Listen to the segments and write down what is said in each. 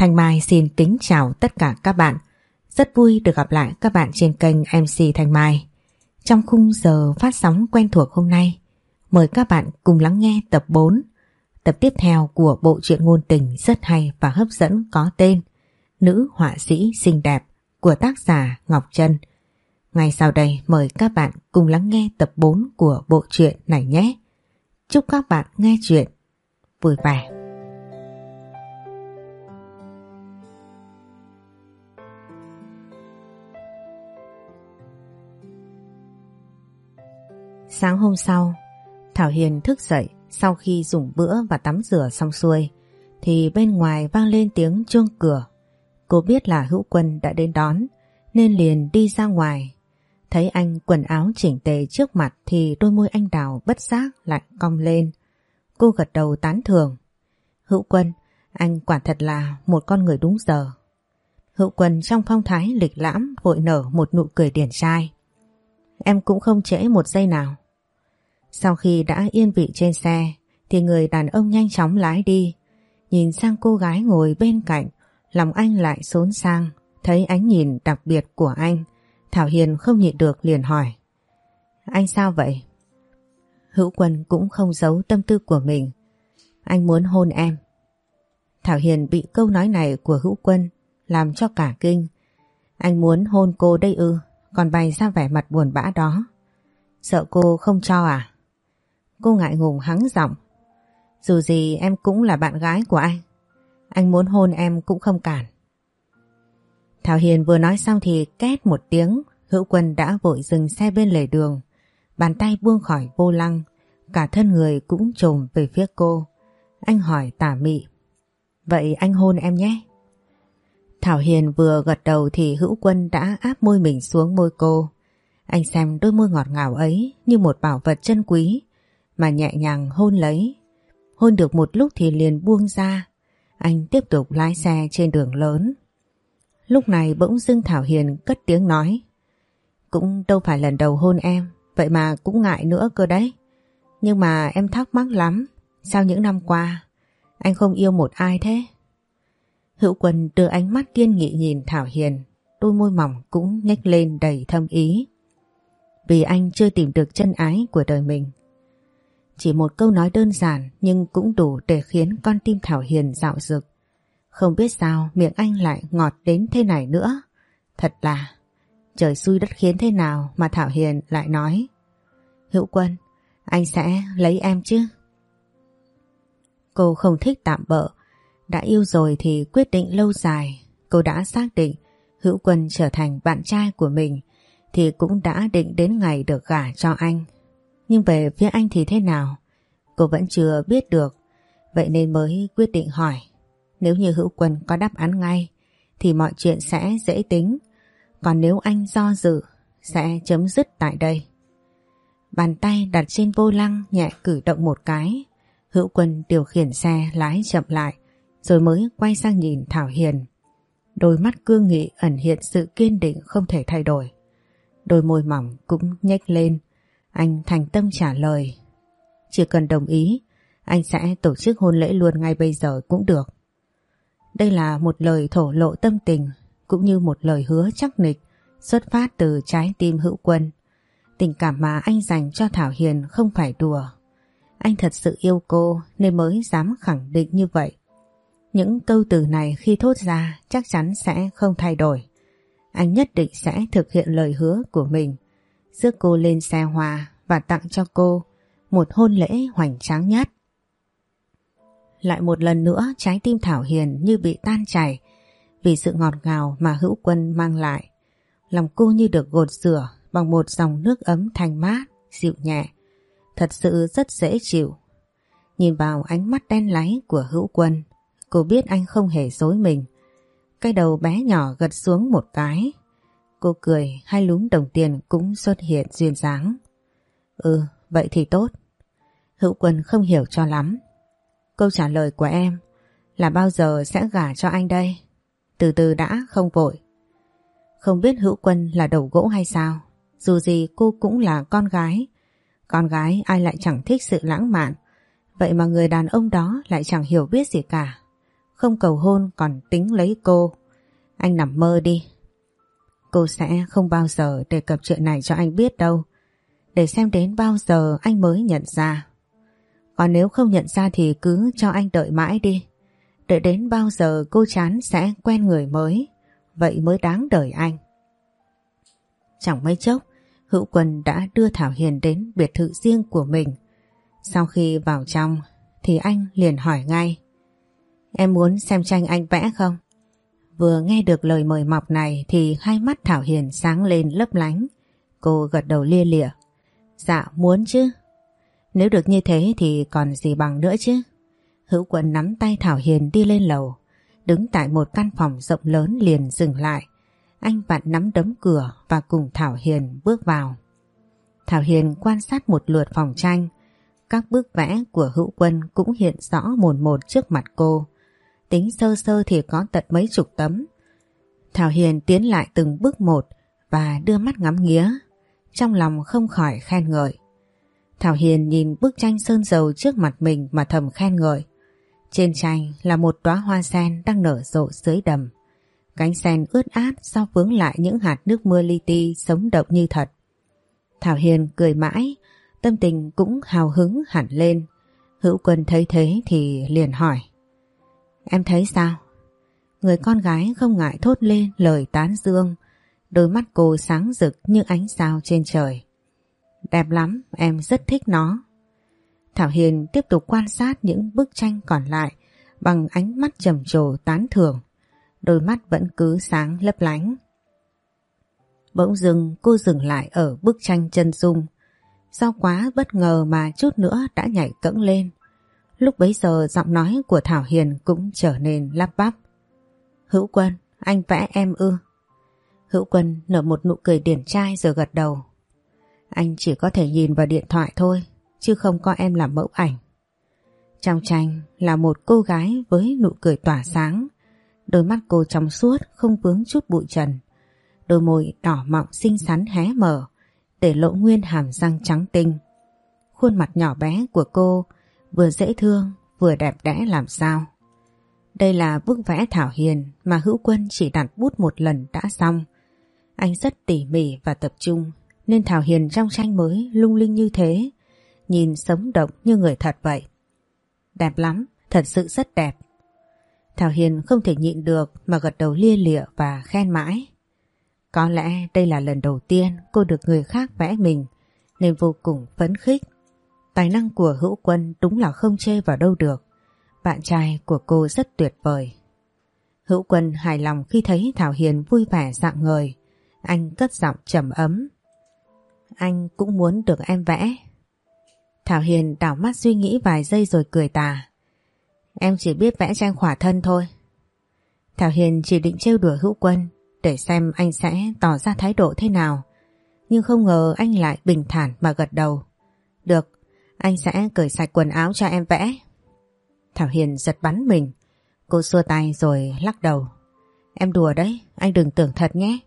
Thanh Mai xin kính chào tất cả các bạn. Rất vui được gặp lại các bạn trên kênh MC Thanh Mai. Trong khung giờ phát sóng quen thuộc hôm nay, mời các bạn cùng lắng nghe tập 4, tập tiếp theo của bộ truyện ngôn tình rất hay và hấp dẫn có tên Nữ họa sĩ xinh đẹp của tác giả Ngọc Trân. Ngay sau đây mời các bạn cùng lắng nghe tập 4 của bộ truyện này nhé. Chúc các bạn nghe chuyện vui vẻ. Sáng hôm sau, Thảo Hiền thức dậy sau khi dùng bữa và tắm rửa xong xuôi thì bên ngoài vang lên tiếng chuông cửa. Cô biết là hữu quân đã đến đón nên liền đi ra ngoài. Thấy anh quần áo chỉnh tề trước mặt thì đôi môi anh đào bất giác lại cong lên. Cô gật đầu tán thường. Hữu quân, anh quả thật là một con người đúng giờ. Hữu quân trong phong thái lịch lãm vội nở một nụ cười điển trai. Em cũng không trễ một giây nào. Sau khi đã yên vị trên xe thì người đàn ông nhanh chóng lái đi. Nhìn sang cô gái ngồi bên cạnh, lòng anh lại xốn sang. Thấy ánh nhìn đặc biệt của anh, Thảo Hiền không nhịn được liền hỏi. Anh sao vậy? Hữu Quân cũng không giấu tâm tư của mình. Anh muốn hôn em. Thảo Hiền bị câu nói này của Hữu Quân làm cho cả kinh. Anh muốn hôn cô đây ư, còn bày ra vẻ mặt buồn bã đó. Sợ cô không cho à? Cô ngại ngùng hắng giọng. Dù gì em cũng là bạn gái của anh. Anh muốn hôn em cũng không cản. Thảo Hiền vừa nói xong thì két một tiếng, hữu quân đã vội dừng xe bên lề đường. Bàn tay buông khỏi vô lăng, cả thân người cũng trồm về phía cô. Anh hỏi tả mị. Vậy anh hôn em nhé. Thảo Hiền vừa gật đầu thì hữu quân đã áp môi mình xuống môi cô. Anh xem đôi môi ngọt ngào ấy như một bảo vật chân quý mà nhẹ nhàng hôn lấy. Hôn được một lúc thì liền buông ra. Anh tiếp tục lái xe trên đường lớn. Lúc này bỗng dưng Thảo Hiền cất tiếng nói. Cũng đâu phải lần đầu hôn em, vậy mà cũng ngại nữa cơ đấy. Nhưng mà em thắc mắc lắm, sao những năm qua anh không yêu một ai thế? Hữu Quân đưa ánh mắt kiên nghị nhìn Thảo Hiền, đôi môi mỏng cũng nhếch lên đầy thâm ý. Vì anh chưa tìm được chân ái của đời mình. Chỉ một câu nói đơn giản nhưng cũng đủ để khiến con tim Thảo Hiền dạo dực. Không biết sao miệng anh lại ngọt đến thế này nữa. Thật là trời xui đất khiến thế nào mà Thảo Hiền lại nói. Hữu Quân, anh sẽ lấy em chứ? Cô không thích tạm bỡ, Đã yêu rồi thì quyết định lâu dài. Cô đã xác định Hữu Quân trở thành bạn trai của mình thì cũng đã định đến ngày được gả cho anh. Nhưng về phía anh thì thế nào? Cô vẫn chưa biết được. Vậy nên mới quyết định hỏi. Nếu như hữu quân có đáp án ngay, thì mọi chuyện sẽ dễ tính. Còn nếu anh do dự, sẽ chấm dứt tại đây. Bàn tay đặt trên vô lăng nhẹ cử động một cái. Hữu quân điều khiển xe lái chậm lại, rồi mới quay sang nhìn Thảo Hiền. Đôi mắt cương nghị ẩn hiện sự kiên định không thể thay đổi. Đôi môi mỏng cũng nhếch lên anh thành tâm trả lời. Chỉ cần đồng ý, anh sẽ tổ chức hôn lễ luôn ngay bây giờ cũng được. Đây là một lời thổ lộ tâm tình, cũng như một lời hứa chắc nịch xuất phát từ trái tim hữu quân. Tình cảm mà anh dành cho Thảo Hiền không phải đùa. Anh thật sự yêu cô nên mới dám khẳng định như vậy. Những câu từ này khi thốt ra chắc chắn sẽ không thay đổi. Anh nhất định sẽ thực hiện lời hứa của mình rước cô lên xe hòa và tặng cho cô một hôn lễ hoành tráng nhất. Lại một lần nữa trái tim Thảo Hiền như bị tan chảy vì sự ngọt ngào mà hữu quân mang lại. Lòng cô như được gột rửa bằng một dòng nước ấm thanh mát, dịu nhẹ. Thật sự rất dễ chịu. Nhìn vào ánh mắt đen láy của hữu quân, cô biết anh không hề dối mình. Cái đầu bé nhỏ gật xuống một cái, Cô cười hai lúm đồng tiền cũng xuất hiện duyên dáng. Ừ, vậy thì tốt. Hữu quân không hiểu cho lắm. Câu trả lời của em là bao giờ sẽ gả cho anh đây? Từ từ đã, không vội. Không biết hữu quân là đầu gỗ hay sao? Dù gì cô cũng là con gái. Con gái ai lại chẳng thích sự lãng mạn. Vậy mà người đàn ông đó lại chẳng hiểu biết gì cả. không cầu hôn còn tính lấy cô. Anh nằm mơ đi. Cô sẽ không bao giờ đề cập chuyện này cho anh biết đâu. Để xem đến bao giờ anh mới nhận ra. Còn nếu không nhận ra thì cứ cho anh đợi mãi đi. Đợi đến bao giờ cô chán sẽ quen người mới. Vậy mới đáng đợi anh. Chẳng mấy chốc, Hữu Quân đã đưa Thảo Hiền đến biệt thự riêng của mình. Sau khi vào trong thì anh liền hỏi ngay. Em muốn xem tranh anh vẽ không? Vừa nghe được lời mời mọc này thì hai mắt Thảo Hiền sáng lên lấp lánh. Cô gật đầu lia lịa. Dạ muốn chứ. Nếu được như thế thì còn gì bằng nữa chứ. Hữu Quân nắm tay Thảo Hiền đi lên lầu. Đứng tại một căn phòng rộng lớn liền dừng lại. Anh vặn nắm đấm cửa và cùng Thảo Hiền bước vào. Thảo Hiền quan sát một lượt phòng tranh. Các bức vẽ của hữu quân cũng hiện rõ mồn một trước mặt cô. Tính sơ sơ thì có tận mấy chục tấm. Thảo Hiền tiến lại từng bước một và đưa mắt ngắm nghía. Trong lòng không khỏi khen ngợi. Thảo Hiền nhìn bức tranh sơn dầu trước mặt mình mà thầm khen ngợi. Trên tranh là một đóa hoa sen đang nở rộ dưới đầm. Cánh sen ướt át sau vướng lại những hạt nước mưa li ti sống động như thật. Thảo Hiền cười mãi, tâm tình cũng hào hứng hẳn lên. Hữu Quân thấy thế thì liền hỏi. Em thấy sao? Người con gái không ngại thốt lên lời tán dương, đôi mắt cô sáng rực như ánh sao trên trời. Đẹp lắm, em rất thích nó. Thảo Hiền tiếp tục quan sát những bức tranh còn lại bằng ánh mắt trầm trồ tán thưởng đôi mắt vẫn cứ sáng lấp lánh. Bỗng dưng cô dừng lại ở bức tranh chân dung. Do quá bất ngờ mà chút nữa đã nhảy cẫng lên. Lúc bấy giờ giọng nói của Thảo Hiền cũng trở nên lắp bắp. Hữu Quân, anh vẽ em ư. Hữu Quân nở một nụ cười điển trai rồi gật đầu. Anh chỉ có thể nhìn vào điện thoại thôi, chứ không có em làm mẫu ảnh. Trong tranh là một cô gái với nụ cười tỏa sáng, Đôi mắt cô trong suốt không vướng chút bụi trần. Đôi môi đỏ mọng xinh xắn hé mở để lộ nguyên hàm răng trắng tinh. Khuôn mặt nhỏ bé của cô vừa dễ thương vừa đẹp đẽ làm sao. Đây là bức vẽ Thảo Hiền mà Hữu Quân chỉ đặt bút một lần đã xong. Anh rất tỉ mỉ và tập trung nên Thảo Hiền trong tranh mới lung linh như thế, nhìn sống động như người thật vậy. Đẹp lắm, thật sự rất đẹp. Thảo Hiền không thể nhịn được mà gật đầu lia lịa và khen mãi. Có lẽ đây là lần đầu tiên cô được người khác vẽ mình nên vô cùng phấn khích. Tài năng của hữu quân đúng là không chê vào đâu được. Bạn trai của cô rất tuyệt vời. Hữu quân hài lòng khi thấy Thảo Hiền vui vẻ dạng người. Anh cất giọng trầm ấm. Anh cũng muốn được em vẽ. Thảo Hiền đảo mắt suy nghĩ vài giây rồi cười tà. Em chỉ biết vẽ tranh khỏa thân thôi. Thảo Hiền chỉ định trêu đùa hữu quân để xem anh sẽ tỏ ra thái độ thế nào. Nhưng không ngờ anh lại bình thản mà gật đầu. Được, anh sẽ cởi sạch quần áo cho em vẽ. Thảo Hiền giật bắn mình. Cô xua tay rồi lắc đầu. Em đùa đấy, anh đừng tưởng thật nhé.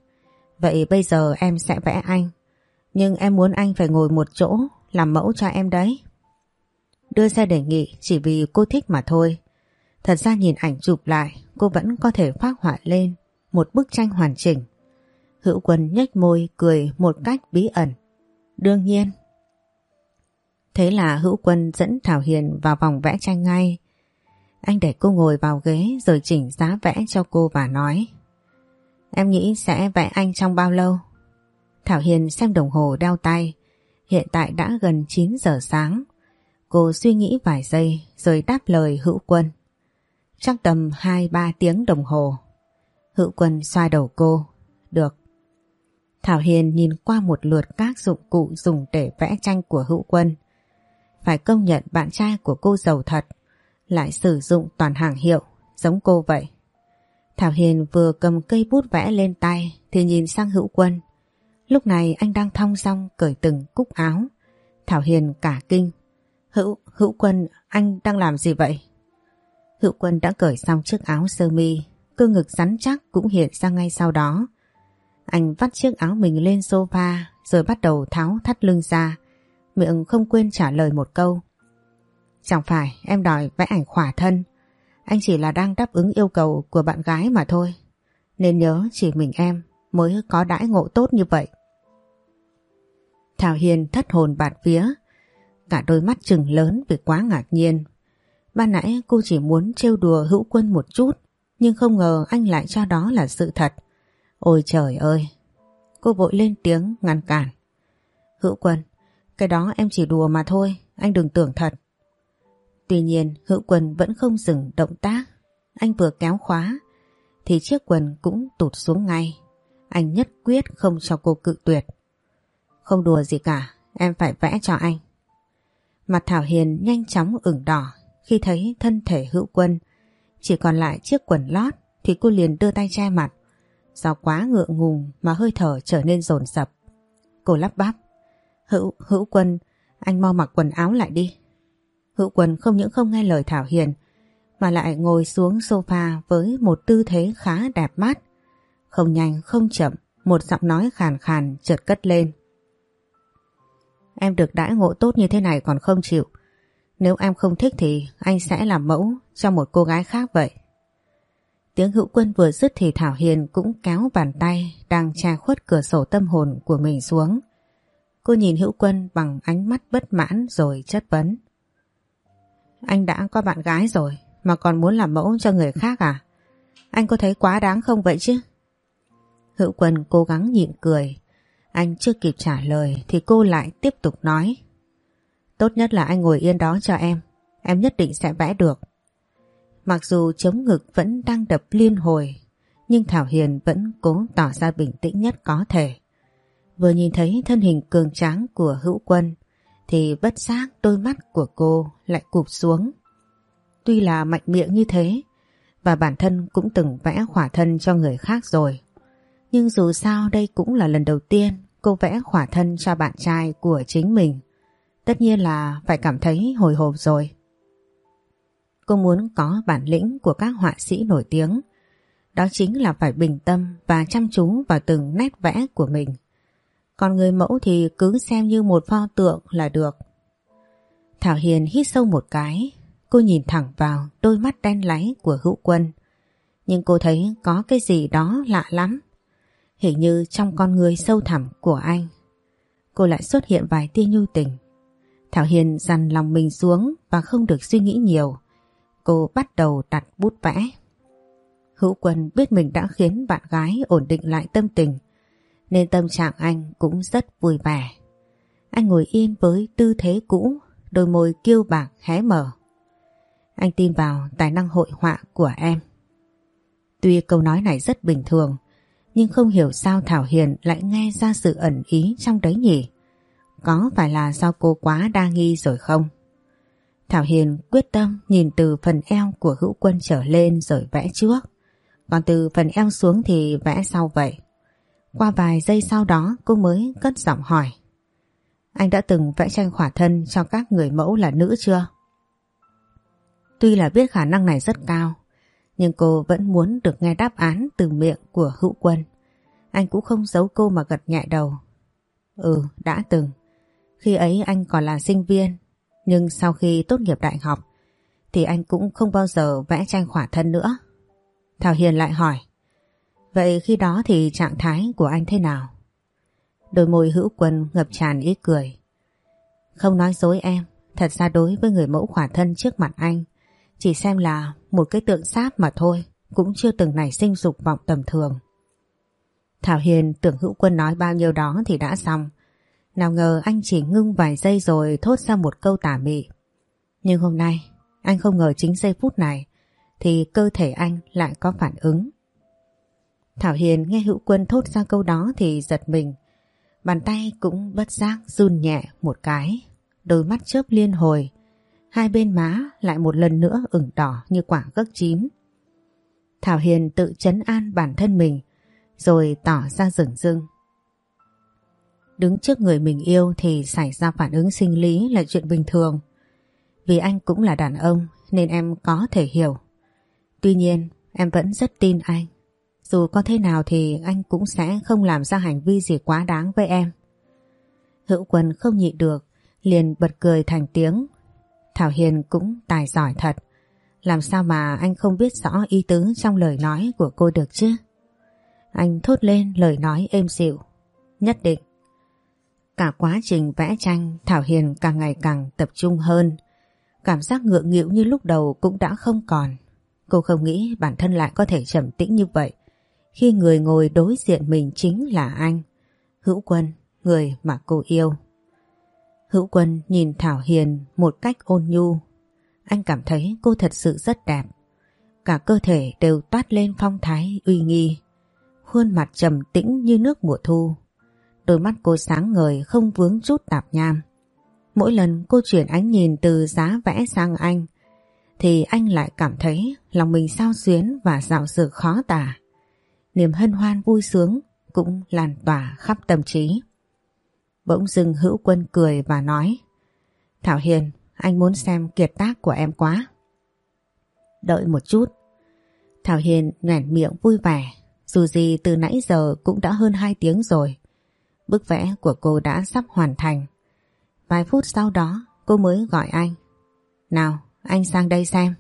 Vậy bây giờ em sẽ vẽ anh. Nhưng em muốn anh phải ngồi một chỗ làm mẫu cho em đấy. Đưa ra đề nghị chỉ vì cô thích mà thôi. Thật ra nhìn ảnh chụp lại cô vẫn có thể phát họa lên một bức tranh hoàn chỉnh. Hữu quân nhếch môi cười một cách bí ẩn. Đương nhiên. Thế là hữu quân dẫn Thảo Hiền vào vòng vẽ tranh ngay. Anh để cô ngồi vào ghế rồi chỉnh giá vẽ cho cô và nói. Em nghĩ sẽ vẽ anh trong bao lâu? Thảo Hiền xem đồng hồ đeo tay. Hiện tại đã gần 9 giờ sáng. Cô suy nghĩ vài giây rồi đáp lời hữu quân. Chắc tầm 2-3 tiếng đồng hồ. Hữu quân xoa đầu cô. Được. Thảo Hiền nhìn qua một lượt các dụng cụ dùng để vẽ tranh của hữu quân. Phải công nhận bạn trai của cô giàu thật, lại sử dụng toàn hàng hiệu, giống cô vậy. Thảo Hiền vừa cầm cây bút vẽ lên tay thì nhìn sang hữu quân. Lúc này anh đang thong xong cởi từng cúc áo. Thảo Hiền cả kinh. Hữu, hữu quân, anh đang làm gì vậy? Hữu quân đã cởi xong chiếc áo sơ mi, cơ ngực rắn chắc cũng hiện ra ngay sau đó. Anh vắt chiếc áo mình lên sofa rồi bắt đầu tháo thắt lưng ra, miệng không quên trả lời một câu. Chẳng phải em đòi vẽ ảnh khỏa thân, Anh chỉ là đang đáp ứng yêu cầu của bạn gái mà thôi. Nên nhớ chỉ mình em mới có đãi ngộ tốt như vậy. Thảo Hiền thất hồn bạt vía, cả đôi mắt trừng lớn vì quá ngạc nhiên. Ban nãy cô chỉ muốn trêu đùa hữu quân một chút, nhưng không ngờ anh lại cho đó là sự thật. Ôi trời ơi! Cô vội lên tiếng ngăn cản. Hữu quân, cái đó em chỉ đùa mà thôi, anh đừng tưởng thật. Tuy nhiên hữu quân vẫn không dừng động tác. Anh vừa kéo khóa, thì chiếc quần cũng tụt xuống ngay. Anh nhất quyết không cho cô cự tuyệt. Không đùa gì cả, em phải vẽ cho anh. Mặt Thảo Hiền nhanh chóng ửng đỏ khi thấy thân thể hữu quân. Chỉ còn lại chiếc quần lót thì cô liền đưa tay che mặt. Do quá ngượng ngùng mà hơi thở trở nên rồn rập. Cô lắp bắp. Hữu, hữu quân, anh mau mặc quần áo lại đi. Hữu quân không những không nghe lời Thảo Hiền mà lại ngồi xuống sofa với một tư thế khá đẹp mắt. Không nhanh không chậm, một giọng nói khàn khàn chợt cất lên. Em được đãi ngộ tốt như thế này còn không chịu. Nếu em không thích thì anh sẽ làm mẫu cho một cô gái khác vậy. Tiếng hữu quân vừa dứt thì Thảo Hiền cũng kéo bàn tay đang tra khuất cửa sổ tâm hồn của mình xuống. Cô nhìn hữu quân bằng ánh mắt bất mãn rồi chất vấn. Anh đã có bạn gái rồi, mà còn muốn làm mẫu cho người khác à? Anh có thấy quá đáng không vậy chứ? Hữu quân cố gắng nhịn cười. Anh chưa kịp trả lời thì cô lại tiếp tục nói. Tốt nhất là anh ngồi yên đó cho em. Em nhất định sẽ vẽ được. Mặc dù chống ngực vẫn đang đập liên hồi, nhưng Thảo Hiền vẫn cố tỏ ra bình tĩnh nhất có thể. Vừa nhìn thấy thân hình cường tráng của hữu quân, thì bất giác đôi mắt của cô lại cụp xuống. Tuy là mạnh miệng như thế, và bản thân cũng từng vẽ khỏa thân cho người khác rồi. Nhưng dù sao đây cũng là lần đầu tiên cô vẽ khỏa thân cho bạn trai của chính mình. Tất nhiên là phải cảm thấy hồi hộp rồi. Cô muốn có bản lĩnh của các họa sĩ nổi tiếng. Đó chính là phải bình tâm và chăm chú vào từng nét vẽ của mình. Còn người mẫu thì cứ xem như một pho tượng là được. Thảo Hiền hít sâu một cái, cô nhìn thẳng vào đôi mắt đen láy của hữu quân. Nhưng cô thấy có cái gì đó lạ lắm. Hình như trong con người sâu thẳm của anh. Cô lại xuất hiện vài tia nhu tình. Thảo Hiền dằn lòng mình xuống và không được suy nghĩ nhiều. Cô bắt đầu đặt bút vẽ. Hữu Quân biết mình đã khiến bạn gái ổn định lại tâm tình nên tâm trạng anh cũng rất vui vẻ. Anh ngồi yên với tư thế cũ, đôi môi kiêu bạc hé mở. Anh tin vào tài năng hội họa của em. Tuy câu nói này rất bình thường, nhưng không hiểu sao Thảo Hiền lại nghe ra sự ẩn ý trong đấy nhỉ. Có phải là do cô quá đa nghi rồi không? Thảo Hiền quyết tâm nhìn từ phần eo của hữu quân trở lên rồi vẽ trước. Còn từ phần eo xuống thì vẽ sau vậy. Qua vài giây sau đó cô mới cất giọng hỏi. Anh đã từng vẽ tranh khỏa thân cho các người mẫu là nữ chưa? Tuy là biết khả năng này rất cao, nhưng cô vẫn muốn được nghe đáp án từ miệng của hữu quân. Anh cũng không giấu cô mà gật nhẹ đầu. Ừ, đã từng. Khi ấy anh còn là sinh viên, nhưng sau khi tốt nghiệp đại học, thì anh cũng không bao giờ vẽ tranh khỏa thân nữa. Thảo Hiền lại hỏi. Vậy khi đó thì trạng thái của anh thế nào? Đôi môi hữu quân ngập tràn ý cười. Không nói dối em, thật ra đối với người mẫu khỏa thân trước mặt anh, chỉ xem là một cái tượng sáp mà thôi, cũng chưa từng nảy sinh dục vọng tầm thường. Thảo Hiền tưởng hữu quân nói bao nhiêu đó thì đã xong. Nào ngờ anh chỉ ngưng vài giây rồi thốt ra một câu tả mị. Nhưng hôm nay, anh không ngờ chính giây phút này thì cơ thể anh lại có phản ứng. Thảo Hiền nghe hữu quân thốt ra câu đó thì giật mình. Bàn tay cũng bất giác run nhẹ một cái. Đôi mắt chớp liên hồi. Hai bên má lại một lần nữa ửng đỏ như quả gấc chín. Thảo Hiền tự chấn an bản thân mình, rồi tỏ ra rừng rưng. Đứng trước người mình yêu thì xảy ra phản ứng sinh lý là chuyện bình thường. Vì anh cũng là đàn ông nên em có thể hiểu. Tuy nhiên, em vẫn rất tin anh dù có thế nào thì anh cũng sẽ không làm ra hành vi gì quá đáng với em. Hữu quân không nhịn được, liền bật cười thành tiếng. Thảo Hiền cũng tài giỏi thật. Làm sao mà anh không biết rõ ý tứ trong lời nói của cô được chứ? Anh thốt lên lời nói êm dịu. Nhất định. Cả quá trình vẽ tranh Thảo Hiền càng ngày càng tập trung hơn. Cảm giác ngượng nghịu như lúc đầu cũng đã không còn. Cô không nghĩ bản thân lại có thể trầm tĩnh như vậy khi người ngồi đối diện mình chính là anh. Hữu Quân, người mà cô yêu. Hữu Quân nhìn Thảo Hiền một cách ôn nhu. Anh cảm thấy cô thật sự rất đẹp. Cả cơ thể đều toát lên phong thái uy nghi. Khuôn mặt trầm tĩnh như nước mùa thu. Đôi mắt cô sáng ngời không vướng chút tạp nham. Mỗi lần cô chuyển ánh nhìn từ giá vẽ sang anh thì anh lại cảm thấy lòng mình sao xuyến và dạo sự khó tả. Niềm hân hoan vui sướng cũng lan tỏa khắp tâm trí. Bỗng dưng hữu quân cười và nói Thảo Hiền, anh muốn xem kiệt tác của em quá. Đợi một chút. Thảo Hiền nhoẻn miệng vui vẻ. Dù gì từ nãy giờ cũng đã hơn 2 tiếng rồi. Bức vẽ của cô đã sắp hoàn thành. Vài phút sau đó cô mới gọi anh. Nào, anh sang đây xem.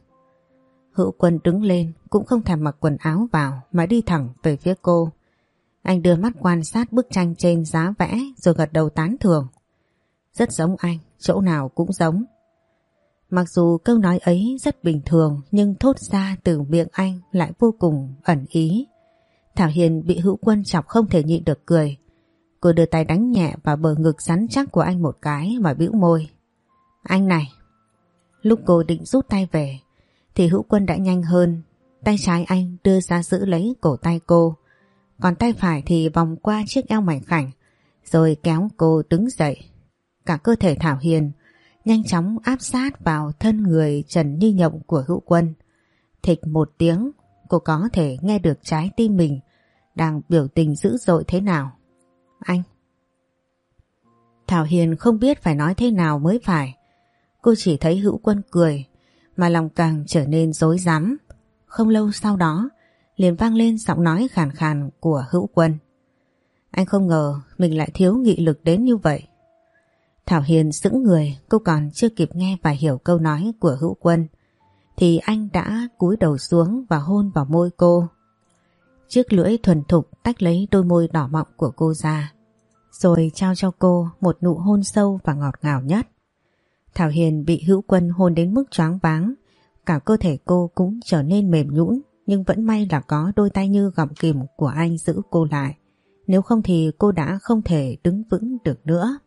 Hữu quân đứng lên cũng không thèm mặc quần áo vào mà đi thẳng về phía cô. Anh đưa mắt quan sát bức tranh trên giá vẽ rồi gật đầu tán thưởng. Rất giống anh, chỗ nào cũng giống. Mặc dù câu nói ấy rất bình thường nhưng thốt ra từ miệng anh lại vô cùng ẩn ý. Thảo Hiền bị hữu quân chọc không thể nhịn được cười. Cô đưa tay đánh nhẹ vào bờ ngực rắn chắc của anh một cái mà bĩu môi. Anh này. Lúc cô định rút tay về thì hữu quân đã nhanh hơn. Tay trái anh đưa ra giữ lấy cổ tay cô. Còn tay phải thì vòng qua chiếc eo mảnh khảnh rồi kéo cô đứng dậy. Cả cơ thể Thảo Hiền nhanh chóng áp sát vào thân người trần như nhộng của hữu quân. Thịch một tiếng, cô có thể nghe được trái tim mình đang biểu tình dữ dội thế nào. Anh! Thảo Hiền không biết phải nói thế nào mới phải. Cô chỉ thấy hữu quân cười, mà lòng càng trở nên dối rắm. Không lâu sau đó, liền vang lên giọng nói khàn khàn của hữu quân. Anh không ngờ mình lại thiếu nghị lực đến như vậy. Thảo Hiền sững người, cô còn chưa kịp nghe và hiểu câu nói của hữu quân. Thì anh đã cúi đầu xuống và hôn vào môi cô. Chiếc lưỡi thuần thục tách lấy đôi môi đỏ mọng của cô ra. Rồi trao cho cô một nụ hôn sâu và ngọt ngào nhất. Thảo Hiền bị hữu quân hôn đến mức choáng váng. Cả cơ thể cô cũng trở nên mềm nhũn, nhưng vẫn may là có đôi tay như gọng kìm của anh giữ cô lại. Nếu không thì cô đã không thể đứng vững được nữa.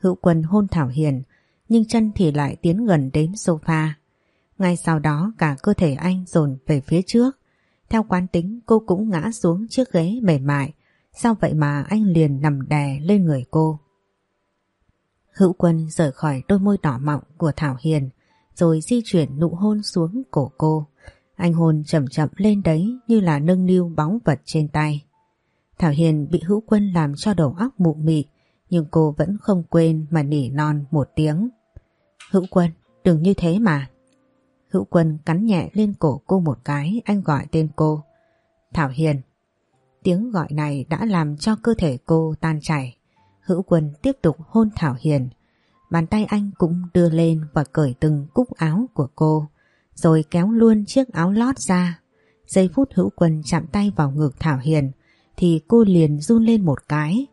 Hữu quân hôn Thảo Hiền, nhưng chân thì lại tiến gần đến sofa. Ngay sau đó, cả cơ thể anh dồn về phía trước. Theo quán tính, cô cũng ngã xuống chiếc ghế mềm mại. Sao vậy mà anh liền nằm đè lên người cô. Hữu quân rời khỏi đôi môi đỏ mọng của Thảo Hiền rồi di chuyển nụ hôn xuống cổ cô. Anh hôn chậm chậm lên đấy như là nâng niu bóng vật trên tay. Thảo Hiền bị hữu quân làm cho đầu óc mụ mị nhưng cô vẫn không quên mà nỉ non một tiếng. Hữu quân, đừng như thế mà. Hữu quân cắn nhẹ lên cổ cô một cái anh gọi tên cô. Thảo Hiền. Tiếng gọi này đã làm cho cơ thể cô tan chảy. Hữu quân tiếp tục hôn Thảo Hiền. Bàn tay anh cũng đưa lên và cởi từng cúc áo của cô, rồi kéo luôn chiếc áo lót ra. Giây phút hữu quân chạm tay vào ngực Thảo Hiền, thì cô liền run lên một cái.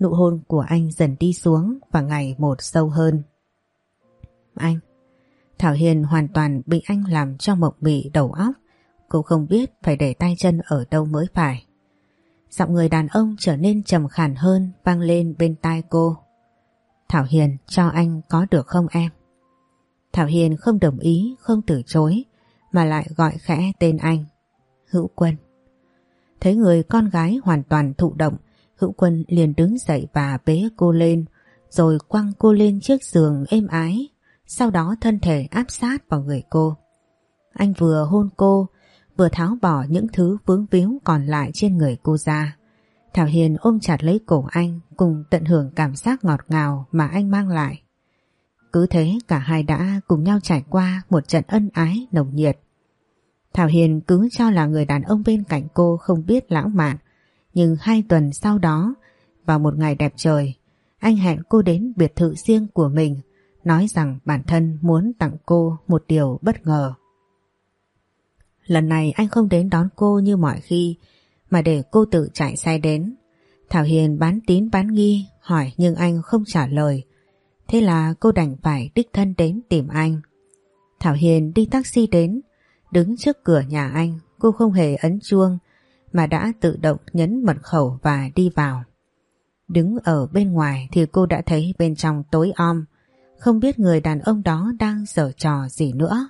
Nụ hôn của anh dần đi xuống và ngày một sâu hơn. Anh, Thảo Hiền hoàn toàn bị anh làm cho mộng mị đầu óc. Cô không biết phải để tay chân ở đâu mới phải. Giọng người đàn ông trở nên trầm khản hơn vang lên bên tai cô. Thảo Hiền cho anh có được không em? Thảo Hiền không đồng ý, không từ chối mà lại gọi khẽ tên anh. Hữu Quân. Thấy người con gái hoàn toàn thụ động, Hữu Quân liền đứng dậy và bế cô lên rồi quăng cô lên chiếc giường êm ái sau đó thân thể áp sát vào người cô. Anh vừa hôn cô vừa tháo bỏ những thứ vướng víu còn lại trên người cô ra. Thảo Hiền ôm chặt lấy cổ anh cùng tận hưởng cảm giác ngọt ngào mà anh mang lại. Cứ thế cả hai đã cùng nhau trải qua một trận ân ái nồng nhiệt. Thảo Hiền cứ cho là người đàn ông bên cạnh cô không biết lãng mạn, nhưng hai tuần sau đó, vào một ngày đẹp trời, anh hẹn cô đến biệt thự riêng của mình, nói rằng bản thân muốn tặng cô một điều bất ngờ. Lần này anh không đến đón cô như mọi khi mà để cô tự chạy xe đến. Thảo Hiền bán tín bán nghi hỏi nhưng anh không trả lời. Thế là cô đành phải đích thân đến tìm anh. Thảo Hiền đi taxi đến, đứng trước cửa nhà anh, cô không hề ấn chuông mà đã tự động nhấn mật khẩu và đi vào. Đứng ở bên ngoài thì cô đã thấy bên trong tối om, không biết người đàn ông đó đang giở trò gì nữa.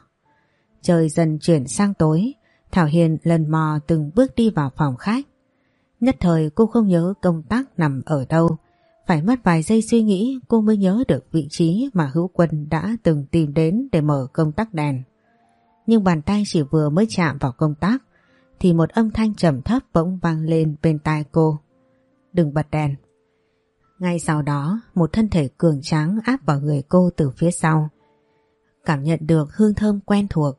Trời dần chuyển sang tối, Thảo Hiền lần mò từng bước đi vào phòng khách. Nhất thời cô không nhớ công tác nằm ở đâu, phải mất vài giây suy nghĩ cô mới nhớ được vị trí mà Hữu Quân đã từng tìm đến để mở công tắc đèn. Nhưng bàn tay chỉ vừa mới chạm vào công tắc thì một âm thanh trầm thấp bỗng vang lên bên tai cô. Đừng bật đèn. Ngay sau đó một thân thể cường tráng áp vào người cô từ phía sau. Cảm nhận được hương thơm quen thuộc,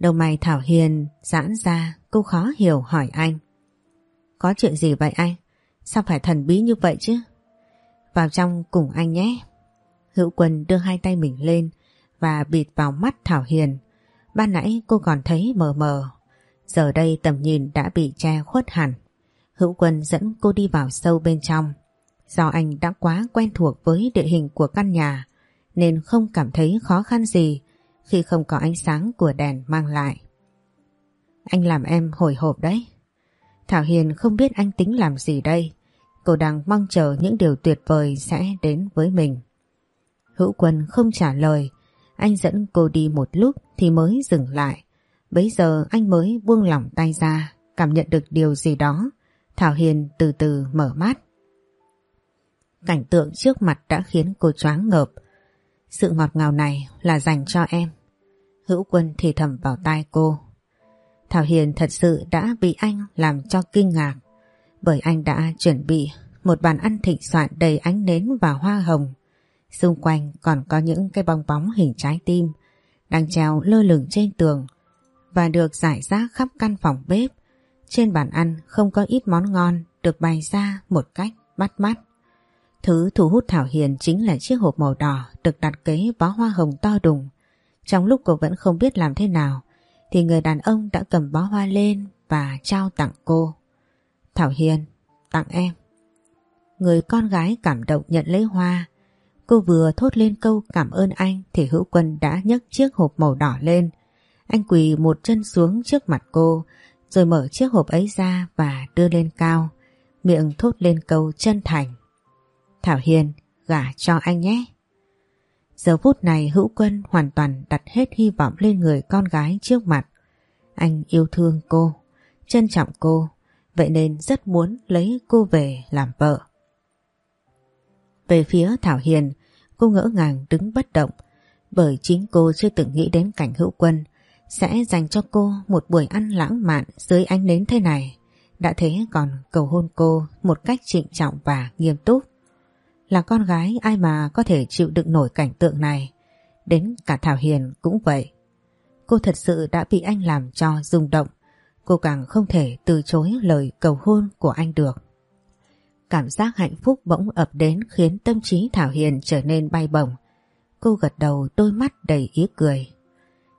đầu mày Thảo Hiền giãn ra, cô khó hiểu hỏi anh. Có chuyện gì vậy anh? Sao phải thần bí như vậy chứ? Vào trong cùng anh nhé. Hữu Quân đưa hai tay mình lên và bịt vào mắt Thảo Hiền. Ban nãy cô còn thấy mờ mờ. Giờ đây tầm nhìn đã bị che khuất hẳn. Hữu Quân dẫn cô đi vào sâu bên trong. Do anh đã quá quen thuộc với địa hình của căn nhà, nên không cảm thấy khó khăn gì khi không có ánh sáng của đèn mang lại. Anh làm em hồi hộp đấy. Thảo Hiền không biết anh tính làm gì đây. Cô đang mong chờ những điều tuyệt vời sẽ đến với mình. Hữu Quân không trả lời. Anh dẫn cô đi một lúc thì mới dừng lại. Bấy giờ anh mới buông lỏng tay ra, cảm nhận được điều gì đó. Thảo Hiền từ từ mở mắt. Cảnh tượng trước mặt đã khiến cô choáng ngợp. Sự ngọt ngào này là dành cho em. Hữu Quân thì thầm vào tai cô. Thảo Hiền thật sự đã bị anh làm cho kinh ngạc, bởi anh đã chuẩn bị một bàn ăn thịnh soạn đầy ánh nến và hoa hồng. Xung quanh còn có những cái bong bóng hình trái tim đang treo lơ lửng trên tường và được giải rác khắp căn phòng bếp. Trên bàn ăn không có ít món ngon được bày ra một cách bắt mắt. Thứ thu hút Thảo Hiền chính là chiếc hộp màu đỏ được đặt kế bó hoa hồng to đùng. Trong lúc cô vẫn không biết làm thế nào thì người đàn ông đã cầm bó hoa lên và trao tặng cô. Thảo Hiền, tặng em. Người con gái cảm động nhận lấy hoa. Cô vừa thốt lên câu cảm ơn anh thì hữu quân đã nhấc chiếc hộp màu đỏ lên. Anh quỳ một chân xuống trước mặt cô rồi mở chiếc hộp ấy ra và đưa lên cao. Miệng thốt lên câu chân thành. Thảo Hiền, gả cho anh nhé. Giờ phút này hữu quân hoàn toàn đặt hết hy vọng lên người con gái trước mặt. Anh yêu thương cô, trân trọng cô, vậy nên rất muốn lấy cô về làm vợ. Về phía Thảo Hiền, cô ngỡ ngàng đứng bất động, bởi chính cô chưa từng nghĩ đến cảnh hữu quân sẽ dành cho cô một buổi ăn lãng mạn dưới ánh nến thế này. Đã thế còn cầu hôn cô một cách trịnh trọng và nghiêm túc. Là con gái ai mà có thể chịu đựng nổi cảnh tượng này. Đến cả Thảo Hiền cũng vậy. Cô thật sự đã bị anh làm cho rung động. Cô càng không thể từ chối lời cầu hôn của anh được. Cảm giác hạnh phúc bỗng ập đến khiến tâm trí Thảo Hiền trở nên bay bổng. Cô gật đầu đôi mắt đầy ý cười.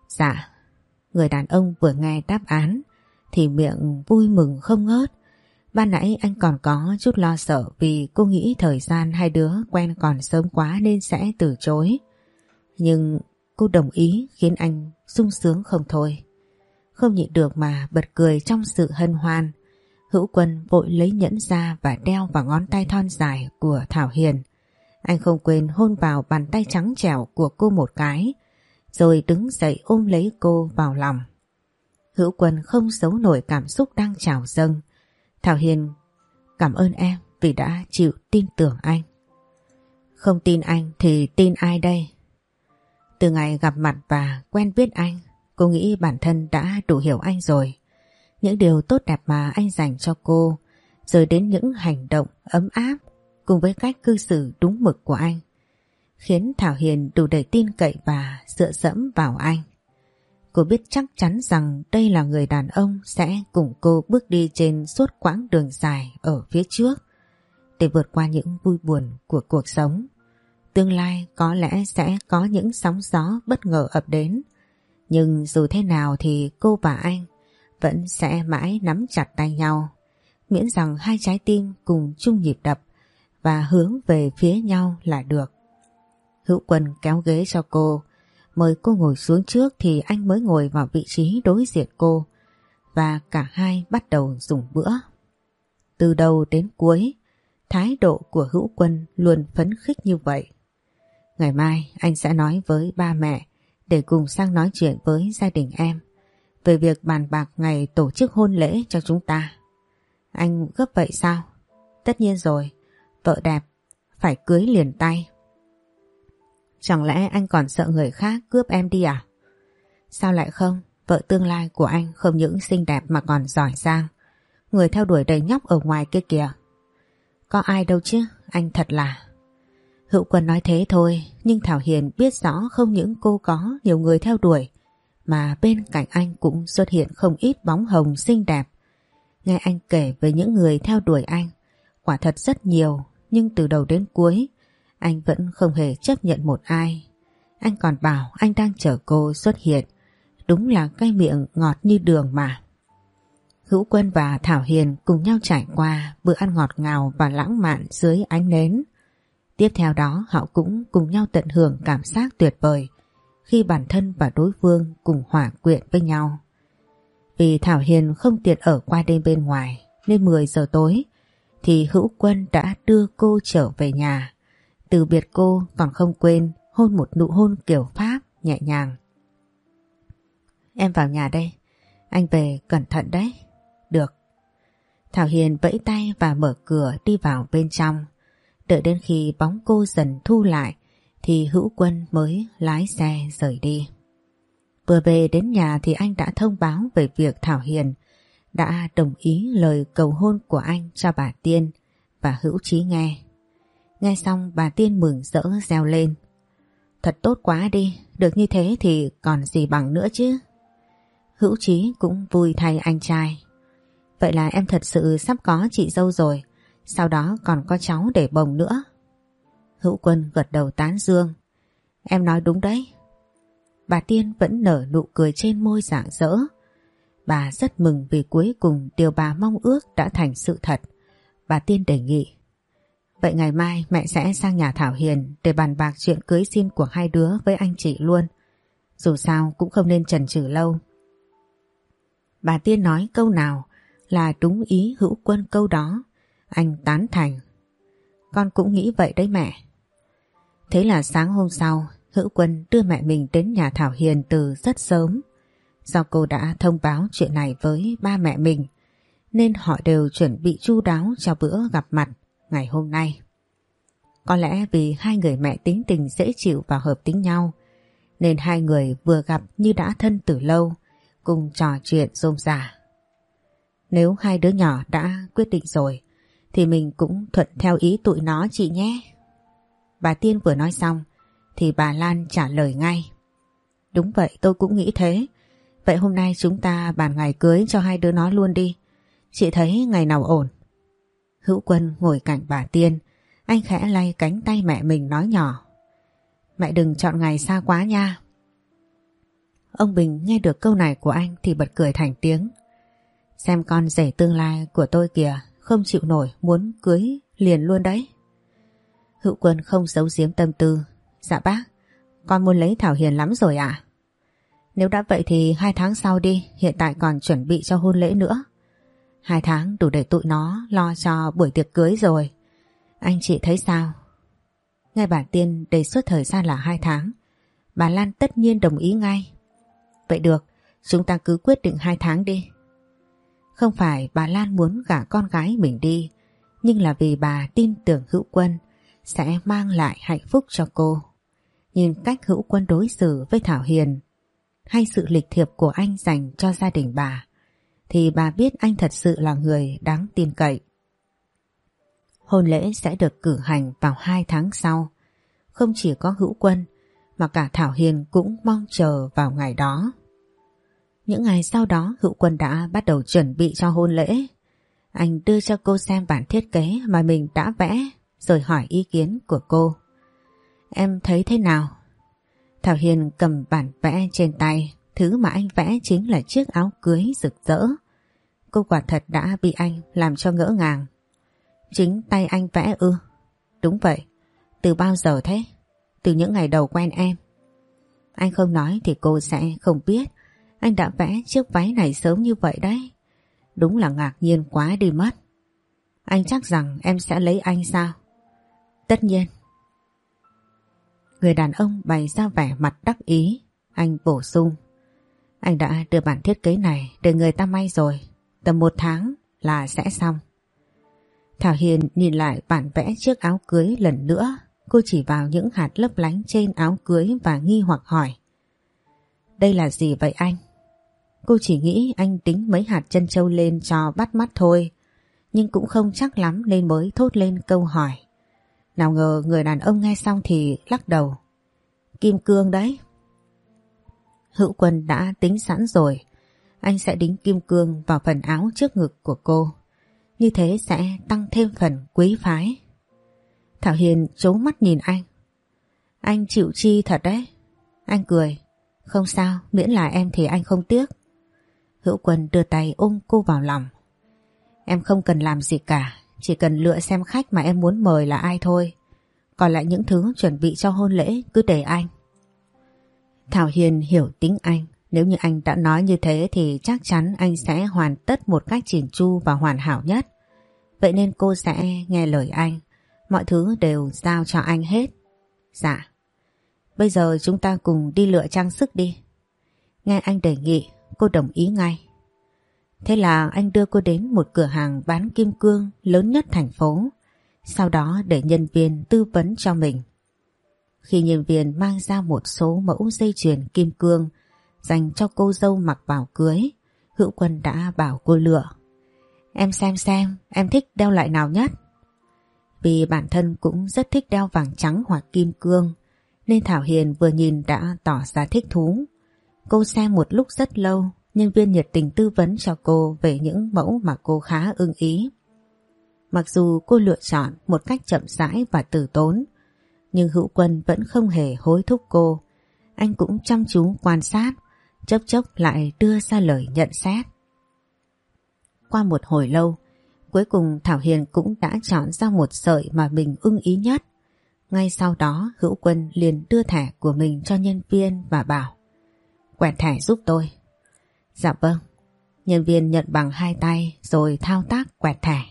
Dạ, người đàn ông vừa nghe đáp án thì miệng vui mừng không ngớt. Ban nãy anh còn có chút lo sợ vì cô nghĩ thời gian hai đứa quen còn sớm quá nên sẽ từ chối. Nhưng cô đồng ý khiến anh sung sướng không thôi. Không nhịn được mà bật cười trong sự hân hoan. Hữu quân vội lấy nhẫn ra và đeo vào ngón tay thon dài của Thảo Hiền. Anh không quên hôn vào bàn tay trắng trẻo của cô một cái, rồi đứng dậy ôm lấy cô vào lòng. Hữu quân không giấu nổi cảm xúc đang trào dâng. Thảo Hiền cảm ơn em vì đã chịu tin tưởng anh. Không tin anh thì tin ai đây? Từ ngày gặp mặt và quen biết anh, cô nghĩ bản thân đã đủ hiểu anh rồi. Những điều tốt đẹp mà anh dành cho cô, rồi đến những hành động ấm áp cùng với cách cư xử đúng mực của anh, khiến Thảo Hiền đủ để tin cậy và dựa dẫm vào anh. Cô biết chắc chắn rằng đây là người đàn ông sẽ cùng cô bước đi trên suốt quãng đường dài ở phía trước để vượt qua những vui buồn của cuộc sống. Tương lai có lẽ sẽ có những sóng gió bất ngờ ập đến. Nhưng dù thế nào thì cô và anh vẫn sẽ mãi nắm chặt tay nhau, miễn rằng hai trái tim cùng chung nhịp đập và hướng về phía nhau là được. Hữu Quân kéo ghế cho cô, mời cô ngồi xuống trước thì anh mới ngồi vào vị trí đối diện cô và cả hai bắt đầu dùng bữa. Từ đầu đến cuối, thái độ của Hữu Quân luôn phấn khích như vậy. Ngày mai anh sẽ nói với ba mẹ để cùng sang nói chuyện với gia đình em về việc bàn bạc ngày tổ chức hôn lễ cho chúng ta. Anh gấp vậy sao? Tất nhiên rồi, vợ đẹp, phải cưới liền tay. Chẳng lẽ anh còn sợ người khác cướp em đi à? Sao lại không? Vợ tương lai của anh không những xinh đẹp mà còn giỏi giang. Người theo đuổi đầy nhóc ở ngoài kia kìa. Có ai đâu chứ, anh thật là... Hữu Quân nói thế thôi, nhưng Thảo Hiền biết rõ không những cô có nhiều người theo đuổi, mà bên cạnh anh cũng xuất hiện không ít bóng hồng xinh đẹp. Nghe anh kể về những người theo đuổi anh, quả thật rất nhiều, nhưng từ đầu đến cuối, anh vẫn không hề chấp nhận một ai. Anh còn bảo anh đang chờ cô xuất hiện, đúng là cái miệng ngọt như đường mà. Hữu Quân và Thảo Hiền cùng nhau trải qua bữa ăn ngọt ngào và lãng mạn dưới ánh nến. Tiếp theo đó họ cũng cùng nhau tận hưởng cảm giác tuyệt vời khi bản thân và đối phương cùng hỏa quyện với nhau. Vì Thảo Hiền không tiện ở qua đêm bên ngoài nên 10 giờ tối thì Hữu Quân đã đưa cô trở về nhà. Từ biệt cô còn không quên hôn một nụ hôn kiểu Pháp nhẹ nhàng. Em vào nhà đây, anh về cẩn thận đấy. Được. Thảo Hiền vẫy tay và mở cửa đi vào bên trong. Đợi đến khi bóng cô dần thu lại thì hữu quân mới lái xe rời đi. Vừa về đến nhà thì anh đã thông báo về việc Thảo Hiền đã đồng ý lời cầu hôn của anh cho bà Tiên và hữu trí nghe. Nghe xong bà Tiên mừng rỡ reo lên. Thật tốt quá đi, được như thế thì còn gì bằng nữa chứ. Hữu trí cũng vui thay anh trai. Vậy là em thật sự sắp có chị dâu rồi, sau đó còn có cháu để bồng nữa. Hữu quân gật đầu tán dương. Em nói đúng đấy. Bà Tiên vẫn nở nụ cười trên môi rạng rỡ. Bà rất mừng vì cuối cùng điều bà mong ước đã thành sự thật. Bà Tiên đề nghị. Vậy ngày mai mẹ sẽ sang nhà Thảo Hiền để bàn bạc chuyện cưới xin của hai đứa với anh chị luôn. Dù sao cũng không nên chần chừ lâu. Bà Tiên nói câu nào là đúng ý hữu quân câu đó. Anh tán thành. Con cũng nghĩ vậy đấy mẹ. Thế là sáng hôm sau, hữu quân đưa mẹ mình đến nhà Thảo Hiền từ rất sớm. Do cô đã thông báo chuyện này với ba mẹ mình, nên họ đều chuẩn bị chu đáo cho bữa gặp mặt ngày hôm nay. Có lẽ vì hai người mẹ tính tình dễ chịu và hợp tính nhau, nên hai người vừa gặp như đã thân từ lâu, cùng trò chuyện rôm rả. Nếu hai đứa nhỏ đã quyết định rồi, thì mình cũng thuận theo ý tụi nó chị nhé. Bà Tiên vừa nói xong thì bà Lan trả lời ngay. Đúng vậy tôi cũng nghĩ thế. Vậy hôm nay chúng ta bàn ngày cưới cho hai đứa nó luôn đi. Chị thấy ngày nào ổn. Hữu Quân ngồi cạnh bà Tiên. Anh khẽ lay cánh tay mẹ mình nói nhỏ. Mẹ đừng chọn ngày xa quá nha. Ông Bình nghe được câu này của anh thì bật cười thành tiếng. Xem con rể tương lai của tôi kìa, không chịu nổi muốn cưới liền luôn đấy. Hữu Quân không giấu giếm tâm tư. Dạ bác, con muốn lấy Thảo Hiền lắm rồi à? Nếu đã vậy thì hai tháng sau đi, hiện tại còn chuẩn bị cho hôn lễ nữa. Hai tháng đủ để tụi nó lo cho buổi tiệc cưới rồi. Anh chị thấy sao? Nghe bà Tiên đề xuất thời gian là hai tháng. Bà Lan tất nhiên đồng ý ngay. Vậy được, chúng ta cứ quyết định hai tháng đi. Không phải bà Lan muốn gả con gái mình đi, nhưng là vì bà tin tưởng hữu quân sẽ mang lại hạnh phúc cho cô. Nhìn cách hữu quân đối xử với Thảo Hiền hay sự lịch thiệp của anh dành cho gia đình bà thì bà biết anh thật sự là người đáng tin cậy. Hôn lễ sẽ được cử hành vào hai tháng sau. Không chỉ có hữu quân, mà cả Thảo Hiền cũng mong chờ vào ngày đó. Những ngày sau đó, hữu quân đã bắt đầu chuẩn bị cho hôn lễ. Anh đưa cho cô xem bản thiết kế mà mình đã vẽ, rồi hỏi ý kiến của cô. Em thấy thế nào? Thảo Hiền cầm bản vẽ trên tay thứ mà anh vẽ chính là chiếc áo cưới rực rỡ. Cô quả thật đã bị anh làm cho ngỡ ngàng. Chính tay anh vẽ ư? Đúng vậy. Từ bao giờ thế? Từ những ngày đầu quen em. Anh không nói thì cô sẽ không biết. Anh đã vẽ chiếc váy này sớm như vậy đấy. Đúng là ngạc nhiên quá đi mất. Anh chắc rằng em sẽ lấy anh sao? Tất nhiên. Người đàn ông bày ra vẻ mặt đắc ý. Anh bổ sung. Anh đã đưa bản thiết kế này để người ta may rồi. Tầm một tháng là sẽ xong. Thảo Hiền nhìn lại bản vẽ chiếc áo cưới lần nữa. Cô chỉ vào những hạt lấp lánh trên áo cưới và nghi hoặc hỏi. Đây là gì vậy anh? Cô chỉ nghĩ anh tính mấy hạt chân châu lên cho bắt mắt thôi. Nhưng cũng không chắc lắm nên mới thốt lên câu hỏi. Nào ngờ người đàn ông nghe xong thì lắc đầu. Kim cương đấy. Hữu quân đã tính sẵn rồi. Anh sẽ đính kim cương vào phần áo trước ngực của cô. Như thế sẽ tăng thêm phần quý phái. Thảo Hiền chố mắt nhìn anh. Anh chịu chi thật đấy. Anh cười. Không sao, miễn là em thì anh không tiếc. Hữu Quân đưa tay ôm cô vào lòng. Em không cần làm gì cả, chỉ cần lựa xem khách mà em muốn mời là ai thôi. Còn lại những thứ chuẩn bị cho hôn lễ cứ để anh. Thảo Hiền hiểu tính anh. Nếu như anh đã nói như thế thì chắc chắn anh sẽ hoàn tất một cách chỉn chu và hoàn hảo nhất. Vậy nên cô sẽ nghe lời anh. Mọi thứ đều giao cho anh hết. Dạ. Bây giờ chúng ta cùng đi lựa trang sức đi. Nghe anh đề nghị, cô đồng ý ngay. Thế là anh đưa cô đến một cửa hàng bán kim cương lớn nhất thành phố. Sau đó để nhân viên tư vấn cho mình. Khi nhân viên mang ra một số mẫu dây chuyền kim cương dành cho cô dâu mặc vào cưới, Hữu Quân đã bảo cô lựa. Em xem xem, em thích đeo loại nào nhất? Vì bản thân cũng rất thích đeo vàng trắng hoặc kim cương, nên Thảo Hiền vừa nhìn đã tỏ ra thích thú. Cô xem một lúc rất lâu, nhân viên nhiệt tình tư vấn cho cô về những mẫu mà cô khá ưng ý. Mặc dù cô lựa chọn một cách chậm rãi và từ tốn, nhưng hữu quân vẫn không hề hối thúc cô. Anh cũng chăm chú quan sát, chốc chốc lại đưa ra lời nhận xét. Qua một hồi lâu, cuối cùng Thảo Hiền cũng đã chọn ra một sợi mà mình ưng ý nhất. Ngay sau đó hữu quân liền đưa thẻ của mình cho nhân viên và bảo Quẹt thẻ giúp tôi. Dạ vâng. Nhân viên nhận bằng hai tay rồi thao tác quẹt thẻ.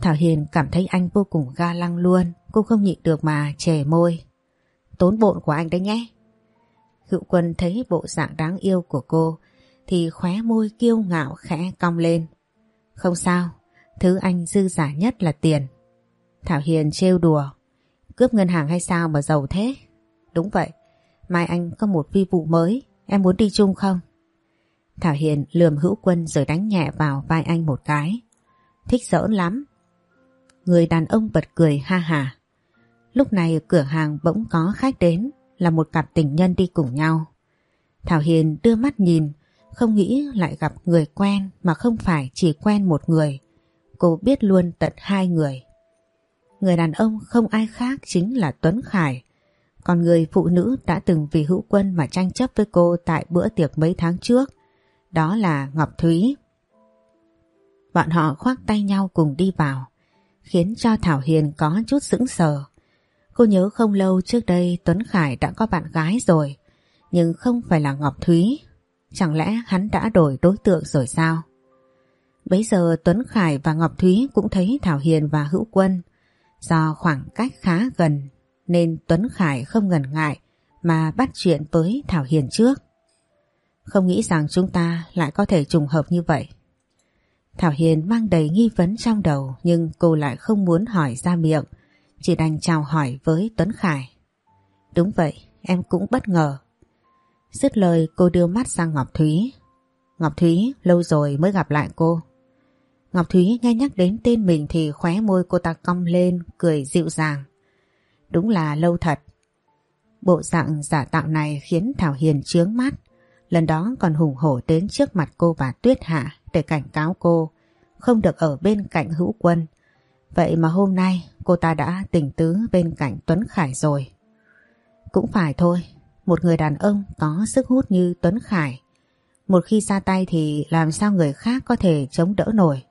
Thảo Hiền cảm thấy anh vô cùng ga lăng luôn, cô không nhịn được mà chề môi. Tốn bộn của anh đấy nhé. Hữu quân thấy bộ dạng đáng yêu của cô thì khóe môi kiêu ngạo khẽ cong lên. Không sao, thứ anh dư giả nhất là tiền. Thảo Hiền trêu đùa. Cướp ngân hàng hay sao mà giàu thế? Đúng vậy, mai anh có một vi vụ mới, em muốn đi chung không? Thảo Hiền lườm hữu quân rồi đánh nhẹ vào vai anh một cái. Thích giỡn lắm, Người đàn ông bật cười ha hà. Lúc này cửa hàng bỗng có khách đến là một cặp tình nhân đi cùng nhau. Thảo Hiền đưa mắt nhìn, không nghĩ lại gặp người quen mà không phải chỉ quen một người. Cô biết luôn tận hai người. Người đàn ông không ai khác chính là Tuấn Khải. Còn người phụ nữ đã từng vì hữu quân mà tranh chấp với cô tại bữa tiệc mấy tháng trước. Đó là Ngọc Thúy. Bọn họ khoác tay nhau cùng đi vào khiến cho Thảo Hiền có chút sững sờ. Cô nhớ không lâu trước đây Tuấn Khải đã có bạn gái rồi, nhưng không phải là Ngọc Thúy. Chẳng lẽ hắn đã đổi đối tượng rồi sao? Bấy giờ Tuấn Khải và Ngọc Thúy cũng thấy Thảo Hiền và Hữu Quân. Do khoảng cách khá gần nên Tuấn Khải không ngần ngại mà bắt chuyện với Thảo Hiền trước. Không nghĩ rằng chúng ta lại có thể trùng hợp như vậy. Thảo Hiền mang đầy nghi vấn trong đầu nhưng cô lại không muốn hỏi ra miệng, chỉ đành chào hỏi với Tuấn Khải. Đúng vậy, em cũng bất ngờ. Dứt lời cô đưa mắt sang Ngọc Thúy. Ngọc Thúy lâu rồi mới gặp lại cô. Ngọc Thúy nghe nhắc đến tên mình thì khóe môi cô ta cong lên, cười dịu dàng. Đúng là lâu thật. Bộ dạng giả tạo này khiến Thảo Hiền chướng mắt. Lần đó còn hùng hổ đến trước mặt cô và Tuyết Hạ để cảnh cáo cô không được ở bên cạnh hữu quân. Vậy mà hôm nay cô ta đã tỉnh tứ bên cạnh Tuấn Khải rồi. Cũng phải thôi, một người đàn ông có sức hút như Tuấn Khải. Một khi ra tay thì làm sao người khác có thể chống đỡ nổi.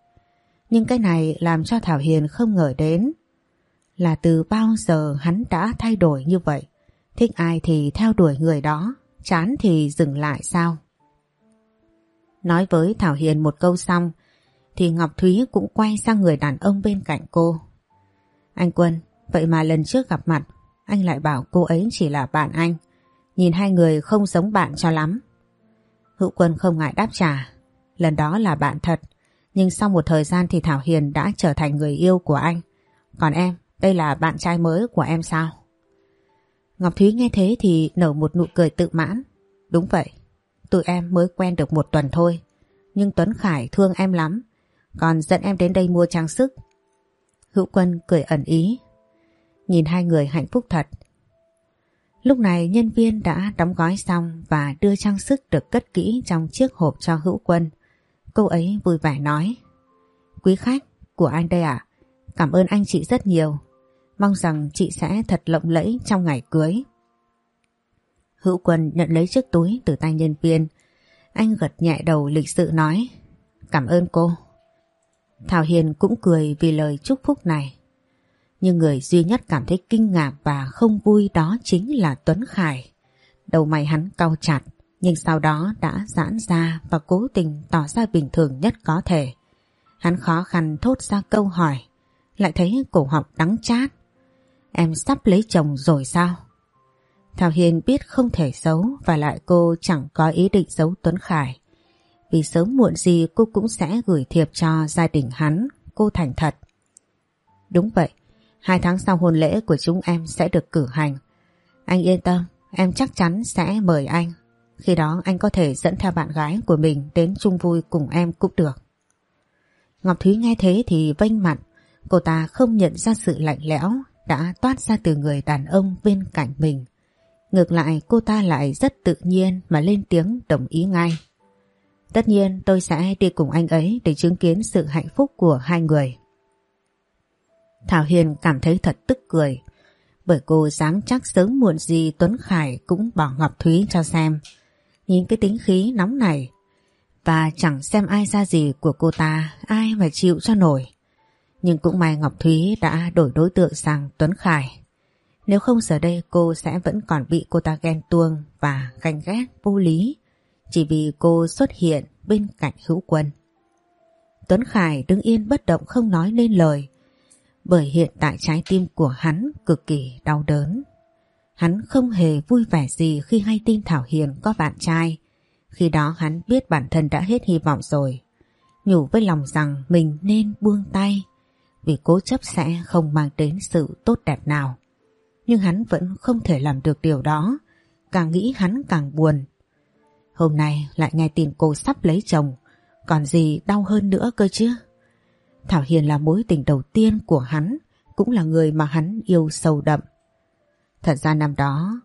Nhưng cái này làm cho Thảo Hiền không ngờ đến. Là từ bao giờ hắn đã thay đổi như vậy. Thích ai thì theo đuổi người đó, chán thì dừng lại sao? Nói với Thảo Hiền một câu xong thì Ngọc Thúy cũng quay sang người đàn ông bên cạnh cô. Anh Quân, vậy mà lần trước gặp mặt anh lại bảo cô ấy chỉ là bạn anh. Nhìn hai người không giống bạn cho lắm. Hữu Quân không ngại đáp trả. Lần đó là bạn thật. Nhưng sau một thời gian thì Thảo Hiền đã trở thành người yêu của anh. Còn em, đây là bạn trai mới của em sao? Ngọc Thúy nghe thế thì nở một nụ cười tự mãn. Đúng vậy, tụi em mới quen được một tuần thôi. Nhưng Tuấn Khải thương em lắm. Còn dẫn em đến đây mua trang sức. Hữu Quân cười ẩn ý. Nhìn hai người hạnh phúc thật. Lúc này nhân viên đã đóng gói xong và đưa trang sức được cất kỹ trong chiếc hộp cho Hữu Quân. Cô ấy vui vẻ nói. Quý khách của anh đây ạ. Cảm ơn anh chị rất nhiều. Mong rằng chị sẽ thật lộng lẫy trong ngày cưới. Hữu Quân nhận lấy chiếc túi từ tay nhân viên. Anh gật nhẹ đầu lịch sự nói. Cảm ơn cô. Thảo Hiền cũng cười vì lời chúc phúc này. Nhưng người duy nhất cảm thấy kinh ngạc và không vui đó chính là Tuấn Khải. Đầu mày hắn cau chặt, nhưng sau đó đã giãn ra và cố tình tỏ ra bình thường nhất có thể. Hắn khó khăn thốt ra câu hỏi, lại thấy cổ họng đắng chát. Em sắp lấy chồng rồi sao? Thảo Hiền biết không thể giấu và lại cô chẳng có ý định giấu Tuấn Khải. Vì sớm muộn gì cô cũng sẽ gửi thiệp cho gia đình hắn, cô thành thật. Đúng vậy, hai tháng sau hôn lễ của chúng em sẽ được cử hành. Anh yên tâm, em chắc chắn sẽ mời anh. Khi đó anh có thể dẫn theo bạn gái của mình đến chung vui cùng em cũng được. Ngọc Thúy nghe thế thì vênh mặt, cô ta không nhận ra sự lạnh lẽo đã toát ra từ người đàn ông bên cạnh mình. Ngược lại, cô ta lại rất tự nhiên mà lên tiếng đồng ý ngay. Tất nhiên, tôi sẽ đi cùng anh ấy để chứng kiến sự hạnh phúc của hai người. Thảo Hiền cảm thấy thật tức cười, bởi cô dám chắc sớm muộn gì Tuấn Khải cũng bỏ Ngọc Thúy cho xem. Nhìn cái tính khí nóng này, và chẳng xem ai ra gì của cô ta, ai mà chịu cho nổi. Nhưng cũng may Ngọc Thúy đã đổi đối tượng sang Tuấn Khải. Nếu không giờ đây cô sẽ vẫn còn bị cô ta ghen tuông và ganh ghét vô lý, chỉ vì cô xuất hiện bên cạnh hữu quân. Tuấn Khải đứng yên bất động không nói nên lời, bởi hiện tại trái tim của hắn cực kỳ đau đớn. Hắn không hề vui vẻ gì khi hay tin Thảo Hiền có bạn trai. Khi đó hắn biết bản thân đã hết hy vọng rồi. Nhủ với lòng rằng mình nên buông tay, vì cố chấp sẽ không mang đến sự tốt đẹp nào. Nhưng hắn vẫn không thể làm được điều đó. Càng nghĩ hắn càng buồn. Hôm nay lại nghe tin cô sắp lấy chồng. Còn gì đau hơn nữa cơ chứ? Thảo Hiền là mối tình đầu tiên của hắn, cũng là người mà hắn yêu sâu đậm. Thật ra năm đó,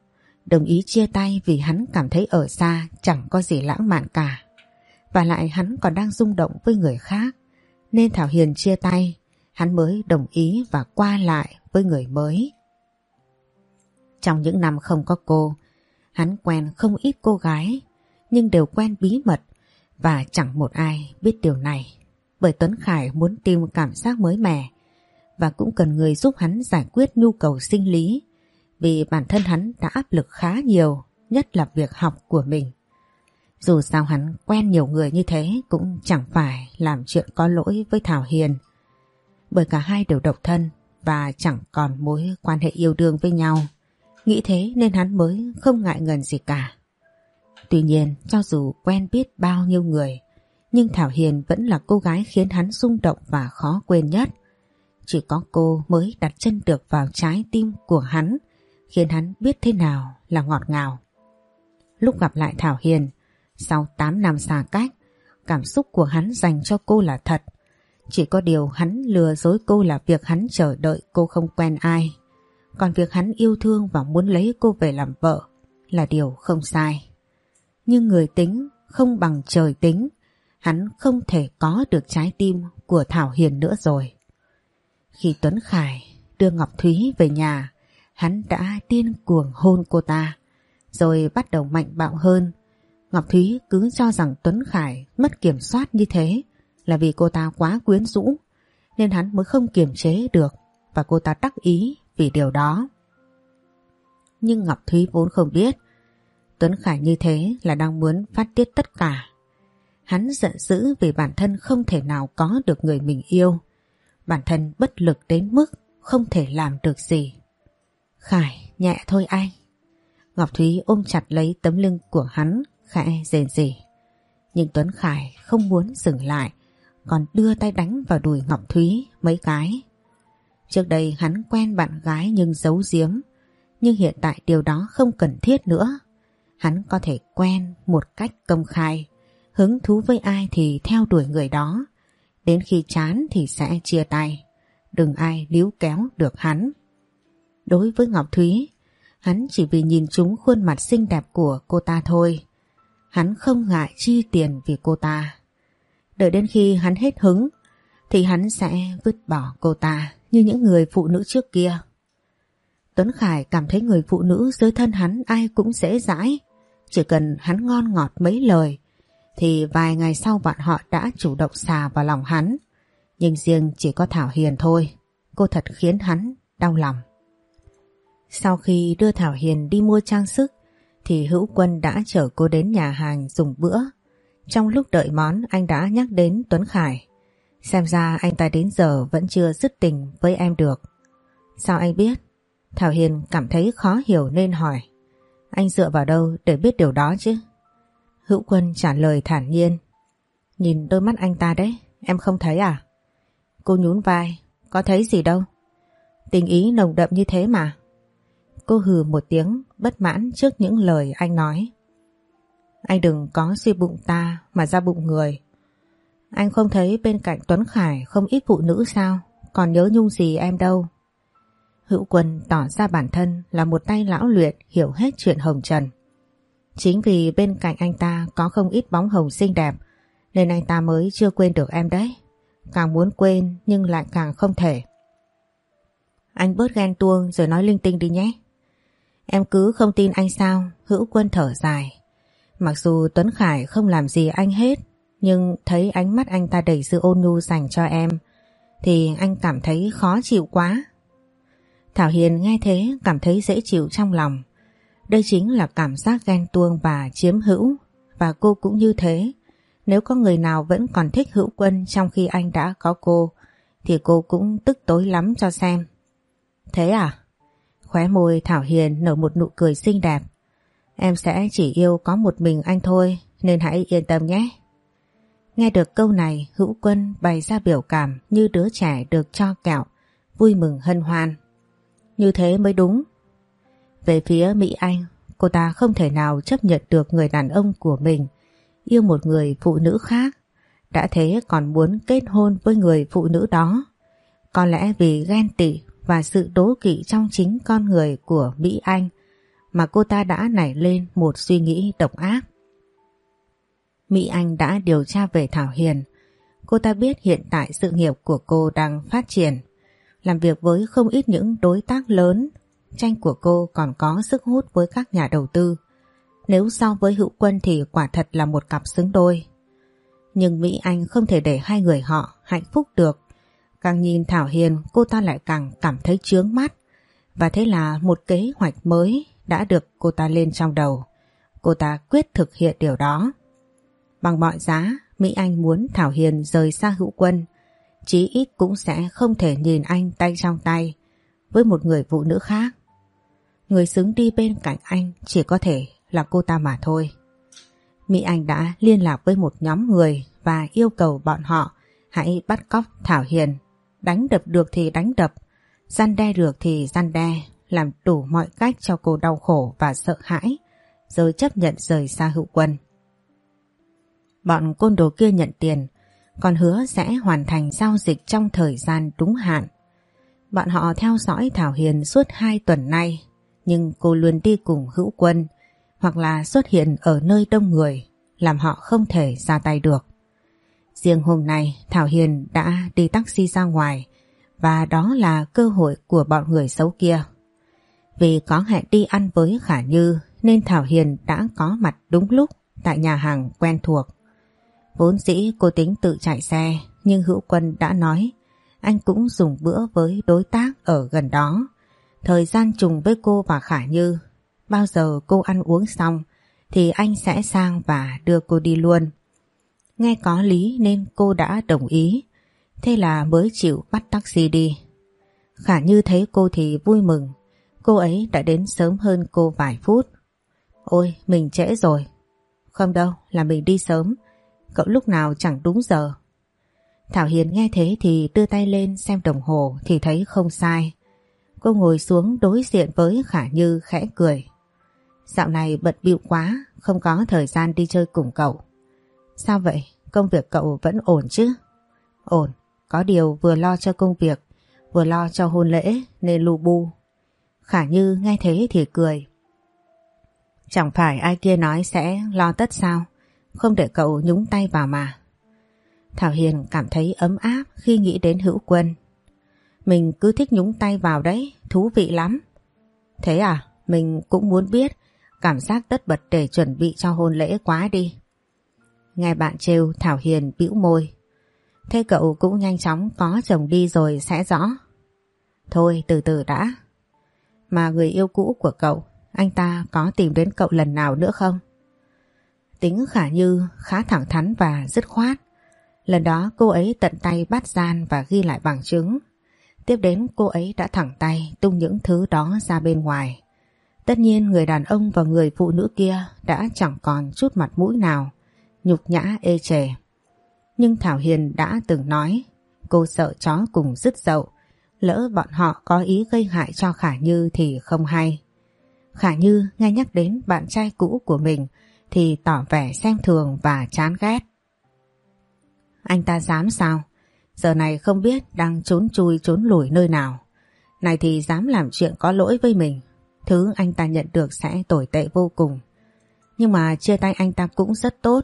đồng ý chia tay vì hắn cảm thấy ở xa chẳng có gì lãng mạn cả. Và lại hắn còn đang rung động với người khác, nên Thảo Hiền chia tay, hắn mới đồng ý và qua lại với người mới. Trong những năm không có cô, hắn quen không ít cô gái, nhưng đều quen bí mật và chẳng một ai biết điều này bởi Tuấn Khải muốn tìm cảm giác mới mẻ và cũng cần người giúp hắn giải quyết nhu cầu sinh lý vì bản thân hắn đã áp lực khá nhiều, nhất là việc học của mình. Dù sao hắn quen nhiều người như thế cũng chẳng phải làm chuyện có lỗi với Thảo Hiền bởi cả hai đều độc thân và chẳng còn mối quan hệ yêu đương với nhau. Nghĩ thế nên hắn mới không ngại ngần gì cả. Tuy nhiên cho dù quen biết bao nhiêu người nhưng Thảo Hiền vẫn là cô gái khiến hắn rung động và khó quên nhất. Chỉ có cô mới đặt chân được vào trái tim của hắn, khiến hắn biết thế nào là ngọt ngào. Lúc gặp lại Thảo Hiền, sau 8 năm xa cách, cảm xúc của hắn dành cho cô là thật. Chỉ có điều hắn lừa dối cô là việc hắn chờ đợi cô không quen ai. Còn việc hắn yêu thương và muốn lấy cô về làm vợ là điều không sai. Nhưng người tính không bằng trời tính, hắn không thể có được trái tim của Thảo Hiền nữa rồi. Khi Tuấn Khải đưa Ngọc Thúy về nhà, hắn đã điên cuồng hôn cô ta. rồi bắt đầu mạnh bạo hơn. Ngọc Thúy cứ cho rằng Tuấn Khải mất kiểm soát như thế là vì cô ta quá quyến rũ nên hắn mới không kiềm chế được và cô ta đắc ý vì điều đó. Nhưng Ngọc Thúy vốn không biết Tuấn Khải như thế là đang muốn phát tiết tất cả. Hắn giận dữ vì bản thân không thể nào có được người mình yêu. Bản thân bất lực đến mức không thể làm được gì. Khải, nhẹ thôi anh. Ngọc Thúy ôm chặt lấy tấm lưng của hắn, khẽ rền rỉ. Nhưng Tuấn Khải không muốn dừng lại, còn đưa tay đánh vào đùi Ngọc Thúy mấy cái. Trước đây hắn quen bạn gái nhưng giấu giếm, nhưng hiện tại điều đó không cần thiết nữa. Hắn có thể quen một cách công khai, hứng thú với ai thì theo đuổi người đó, đến khi chán thì sẽ chia tay, đừng ai níu kéo được hắn. Đối với Ngọc Thúy, hắn chỉ vì nhìn chúng khuôn mặt xinh đẹp của cô ta thôi. Hắn không ngại chi tiền vì cô ta. Đợi đến khi hắn hết hứng, thì hắn sẽ vứt bỏ cô ta như những người phụ nữ trước kia. Tuấn Khải cảm thấy người phụ nữ dưới thân hắn ai cũng dễ dãi. Chỉ cần hắn ngon ngọt mấy lời thì vài ngày sau bọn họ đã chủ động xà vào lòng hắn. Nhưng riêng chỉ có Thảo Hiền thôi, cô thật khiến hắn đau lòng. Sau khi đưa Thảo Hiền đi mua trang sức thì Hữu Quân đã chở cô đến nhà hàng dùng bữa. Trong lúc đợi món anh đã nhắc đến Tuấn Khải. Xem ra anh ta đến giờ vẫn chưa dứt tình với em được. Sao anh biết? Thảo Hiền cảm thấy khó hiểu nên hỏi. Anh dựa vào đâu để biết điều đó chứ? Hữu Quân trả lời thản nhiên. Nhìn đôi mắt anh ta đấy, em không thấy à? Cô nhún vai, có thấy gì đâu. Tình ý nồng đậm như thế mà. Cô hừ một tiếng bất mãn trước những lời anh nói. Anh đừng có suy bụng ta mà ra bụng người. Anh không thấy bên cạnh Tuấn Khải không ít phụ nữ sao? Còn nhớ nhung gì em đâu. Hữu Quân tỏ ra bản thân là một tay lão luyện hiểu hết chuyện hồng trần. Chính vì bên cạnh anh ta có không ít bóng hồng xinh đẹp nên anh ta mới chưa quên được em đấy. Càng muốn quên nhưng lại càng không thể. Anh bớt ghen tuông rồi nói linh tinh đi nhé. Em cứ không tin anh sao, hữu quân thở dài. Mặc dù Tuấn Khải không làm gì anh hết, nhưng thấy ánh mắt anh ta đầy sự ôn nhu dành cho em, thì anh cảm thấy khó chịu quá. Thảo Hiền nghe thế cảm thấy dễ chịu trong lòng. Đây chính là cảm giác ghen tuông và chiếm hữu, và cô cũng như thế. Nếu có người nào vẫn còn thích hữu quân trong khi anh đã có cô, thì cô cũng tức tối lắm cho xem. Thế à? Khóe môi Thảo Hiền nở một nụ cười xinh đẹp. Em sẽ chỉ yêu có một mình anh thôi nên hãy yên tâm nhé. Nghe được câu này hữu quân bày ra biểu cảm như đứa trẻ được cho kẹo, vui mừng hân hoan. Như thế mới đúng. Về phía Mỹ Anh, cô ta không thể nào chấp nhận được người đàn ông của mình yêu một người phụ nữ khác. Đã thế còn muốn kết hôn với người phụ nữ đó. Có lẽ vì ghen tị và sự đố kỵ trong chính con người của Mỹ Anh mà cô ta đã nảy lên một suy nghĩ độc ác. Mỹ Anh đã điều tra về Thảo Hiền. Cô ta biết hiện tại sự nghiệp của cô đang phát triển. Làm việc với không ít những đối tác lớn, tranh của cô còn có sức hút với các nhà đầu tư. Nếu so với hữu quân thì quả thật là một cặp xứng đôi. Nhưng Mỹ Anh không thể để hai người họ hạnh phúc được Càng nhìn Thảo Hiền cô ta lại càng cảm thấy chướng mắt và thế là một kế hoạch mới đã được cô ta lên trong đầu. Cô ta quyết thực hiện điều đó. Bằng mọi giá, Mỹ Anh muốn Thảo Hiền rời xa hữu quân, chí ít cũng sẽ không thể nhìn anh tay trong tay với một người phụ nữ khác. Người xứng đi bên cạnh anh chỉ có thể là cô ta mà thôi. Mỹ Anh đã liên lạc với một nhóm người và yêu cầu bọn họ hãy bắt cóc Thảo Hiền Đánh đập được thì đánh đập, gian đe được thì gian đe, làm đủ mọi cách cho cô đau khổ và sợ hãi, rồi chấp nhận rời xa hữu quân. Bọn côn đồ kia nhận tiền, còn hứa sẽ hoàn thành giao dịch trong thời gian đúng hạn. Bọn họ theo dõi Thảo Hiền suốt hai tuần nay, nhưng cô luôn đi cùng hữu quân, hoặc là xuất hiện ở nơi đông người, làm họ không thể ra tay được. Riêng hôm nay Thảo Hiền đã đi taxi ra ngoài và đó là cơ hội của bọn người xấu kia. Vì có hẹn đi ăn với Khả Như nên Thảo Hiền đã có mặt đúng lúc tại nhà hàng quen thuộc. Vốn dĩ cô tính tự chạy xe nhưng Hữu Quân đã nói anh cũng dùng bữa với đối tác ở gần đó. Thời gian trùng với cô và Khả Như. Bao giờ cô ăn uống xong thì anh sẽ sang và đưa cô đi luôn. Nghe có lý nên cô đã đồng ý. Thế là mới chịu bắt taxi đi. Khả Như thấy cô thì vui mừng. Cô ấy đã đến sớm hơn cô vài phút. Ôi, mình trễ rồi. Không đâu, là mình đi sớm. Cậu lúc nào chẳng đúng giờ. Thảo Hiền nghe thế thì đưa tay lên xem đồng hồ thì thấy không sai. Cô ngồi xuống đối diện với Khả Như khẽ cười. Dạo này bận bịu quá, không có thời gian đi chơi cùng cậu. Sao vậy? Công việc cậu vẫn ổn chứ? Ổn, có điều vừa lo cho công việc, vừa lo cho hôn lễ nên lu bu. Khả Như nghe thế thì cười. Chẳng phải ai kia nói sẽ lo tất sao, không để cậu nhúng tay vào mà. Thảo Hiền cảm thấy ấm áp khi nghĩ đến hữu quân. Mình cứ thích nhúng tay vào đấy, thú vị lắm. Thế à, mình cũng muốn biết cảm giác tất bật để chuẩn bị cho hôn lễ quá đi. Nghe bạn trêu Thảo Hiền bĩu môi. Thế cậu cũng nhanh chóng có chồng đi rồi sẽ rõ. Thôi từ từ đã. Mà người yêu cũ của cậu, anh ta có tìm đến cậu lần nào nữa không? Tính khả như khá thẳng thắn và dứt khoát. Lần đó cô ấy tận tay bắt gian và ghi lại bằng chứng. Tiếp đến cô ấy đã thẳng tay tung những thứ đó ra bên ngoài. Tất nhiên người đàn ông và người phụ nữ kia đã chẳng còn chút mặt mũi nào, nhục nhã ê chề. Nhưng Thảo Hiền đã từng nói cô sợ chó cùng dứt dậu, lỡ bọn họ có ý gây hại cho Khả Như thì không hay. Khả Như nghe nhắc đến bạn trai cũ của mình thì tỏ vẻ xem thường và chán ghét. Anh ta dám sao? Giờ này không biết đang trốn chui trốn lủi nơi nào. Này thì dám làm chuyện có lỗi với mình. Thứ anh ta nhận được sẽ tồi tệ vô cùng. Nhưng mà chia tay anh ta cũng rất tốt.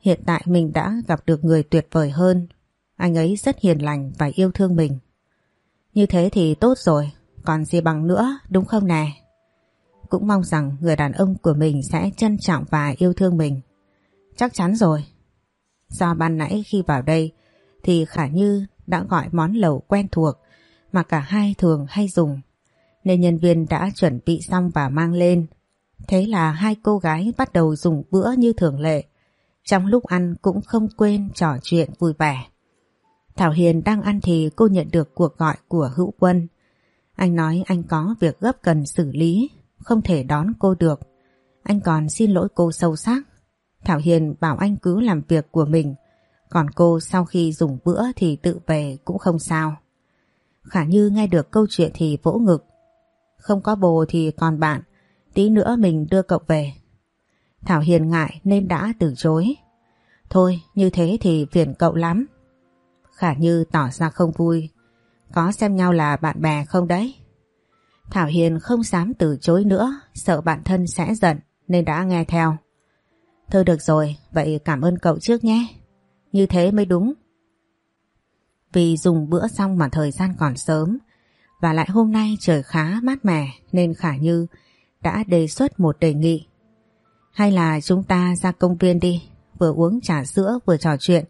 Hiện tại mình đã gặp được người tuyệt vời hơn. Anh ấy rất hiền lành và yêu thương mình. Như thế thì tốt rồi. Còn gì bằng nữa, đúng không nè? Cũng mong rằng người đàn ông của mình sẽ trân trọng và yêu thương mình. Chắc chắn rồi. Do ban nãy khi vào đây thì Khả Như đã gọi món lẩu quen thuộc mà cả hai thường hay dùng nên nhân viên đã chuẩn bị xong và mang lên. Thế là hai cô gái bắt đầu dùng bữa như thường lệ. Trong lúc ăn cũng không quên trò chuyện vui vẻ. Thảo Hiền đang ăn thì cô nhận được cuộc gọi của Hữu Quân. Anh nói anh có việc gấp cần xử lý, không thể đón cô được. Anh còn xin lỗi cô sâu sắc. Thảo Hiền bảo anh cứ làm việc của mình, còn cô sau khi dùng bữa thì tự về cũng không sao. Khả Như nghe được câu chuyện thì vỗ ngực. Không có bồ thì còn bạn, tí nữa mình đưa cậu về. Thảo Hiền ngại nên đã từ chối. Thôi, như thế thì phiền cậu lắm. Khả Như tỏ ra không vui. Có xem nhau là bạn bè không đấy? Thảo Hiền không dám từ chối nữa, sợ bạn thân sẽ giận nên đã nghe theo. Thôi được rồi, vậy cảm ơn cậu trước nhé. Như thế mới đúng. Vì dùng bữa xong mà thời gian còn sớm và lại hôm nay trời khá mát mẻ nên Khả Như đã đề xuất một đề nghị. Hay là chúng ta ra công viên đi, vừa uống trà sữa vừa trò chuyện.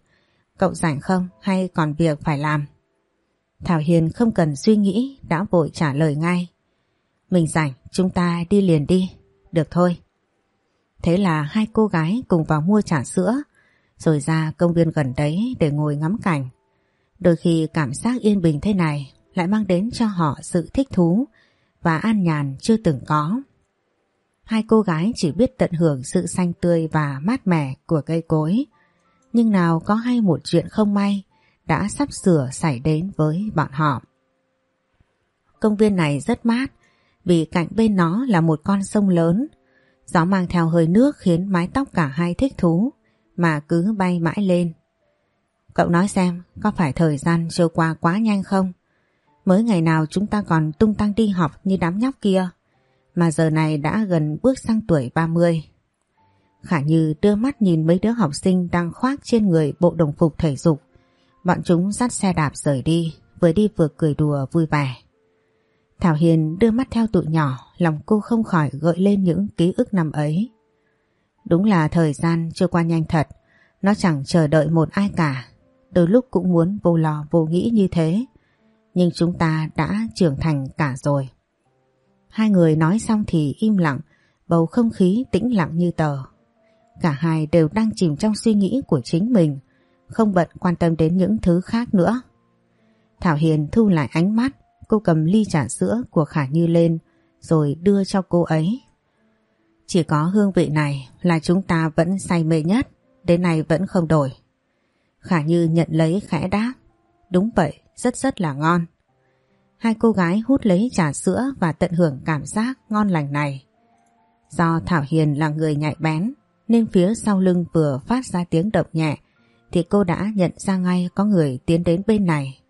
Cậu rảnh không hay còn việc phải làm? Thảo Hiền không cần suy nghĩ đã vội trả lời ngay. Mình rảnh, chúng ta đi liền đi. Được thôi. Thế là hai cô gái cùng vào mua trà sữa rồi ra công viên gần đấy để ngồi ngắm cảnh. Đôi khi cảm giác yên bình thế này lại mang đến cho họ sự thích thú và an nhàn chưa từng có. Hai cô gái chỉ biết tận hưởng sự xanh tươi và mát mẻ của cây cối. Nhưng nào có hay một chuyện không may đã sắp sửa xảy đến với bọn họ. Công viên này rất mát vì cạnh bên nó là một con sông lớn Gió mang theo hơi nước khiến mái tóc cả hai thích thú mà cứ bay mãi lên. Cậu nói xem có phải thời gian trôi qua quá nhanh không? Mới ngày nào chúng ta còn tung tăng đi học như đám nhóc kia mà giờ này đã gần bước sang tuổi 30. Khả Như đưa mắt nhìn mấy đứa học sinh đang khoác trên người bộ đồng phục thể dục. Bọn chúng dắt xe đạp rời đi, vừa đi vừa cười đùa vui vẻ. Thảo Hiền đưa mắt theo tụi nhỏ, lòng cô không khỏi gợi lên những ký ức năm ấy. Đúng là thời gian chưa qua nhanh thật, nó chẳng chờ đợi một ai cả, đôi lúc cũng muốn vô lo vô nghĩ như thế. Nhưng chúng ta đã trưởng thành cả rồi. Hai người nói xong thì im lặng, bầu không khí tĩnh lặng như tờ. Cả hai đều đang chìm trong suy nghĩ của chính mình, không bận quan tâm đến những thứ khác nữa. Thảo Hiền thu lại ánh mắt, cô cầm ly trà sữa của Khả Như lên rồi đưa cho cô ấy. Chỉ có hương vị này là chúng ta vẫn say mê nhất, đến nay vẫn không đổi. Khả Như nhận lấy khẽ đáp. Đúng vậy, rất rất là ngon. Hai cô gái hút lấy trà sữa và tận hưởng cảm giác ngon lành này. Do Thảo Hiền là người nhạy bén nên phía sau lưng vừa phát ra tiếng động nhẹ thì cô đã nhận ra ngay có người tiến đến bên này.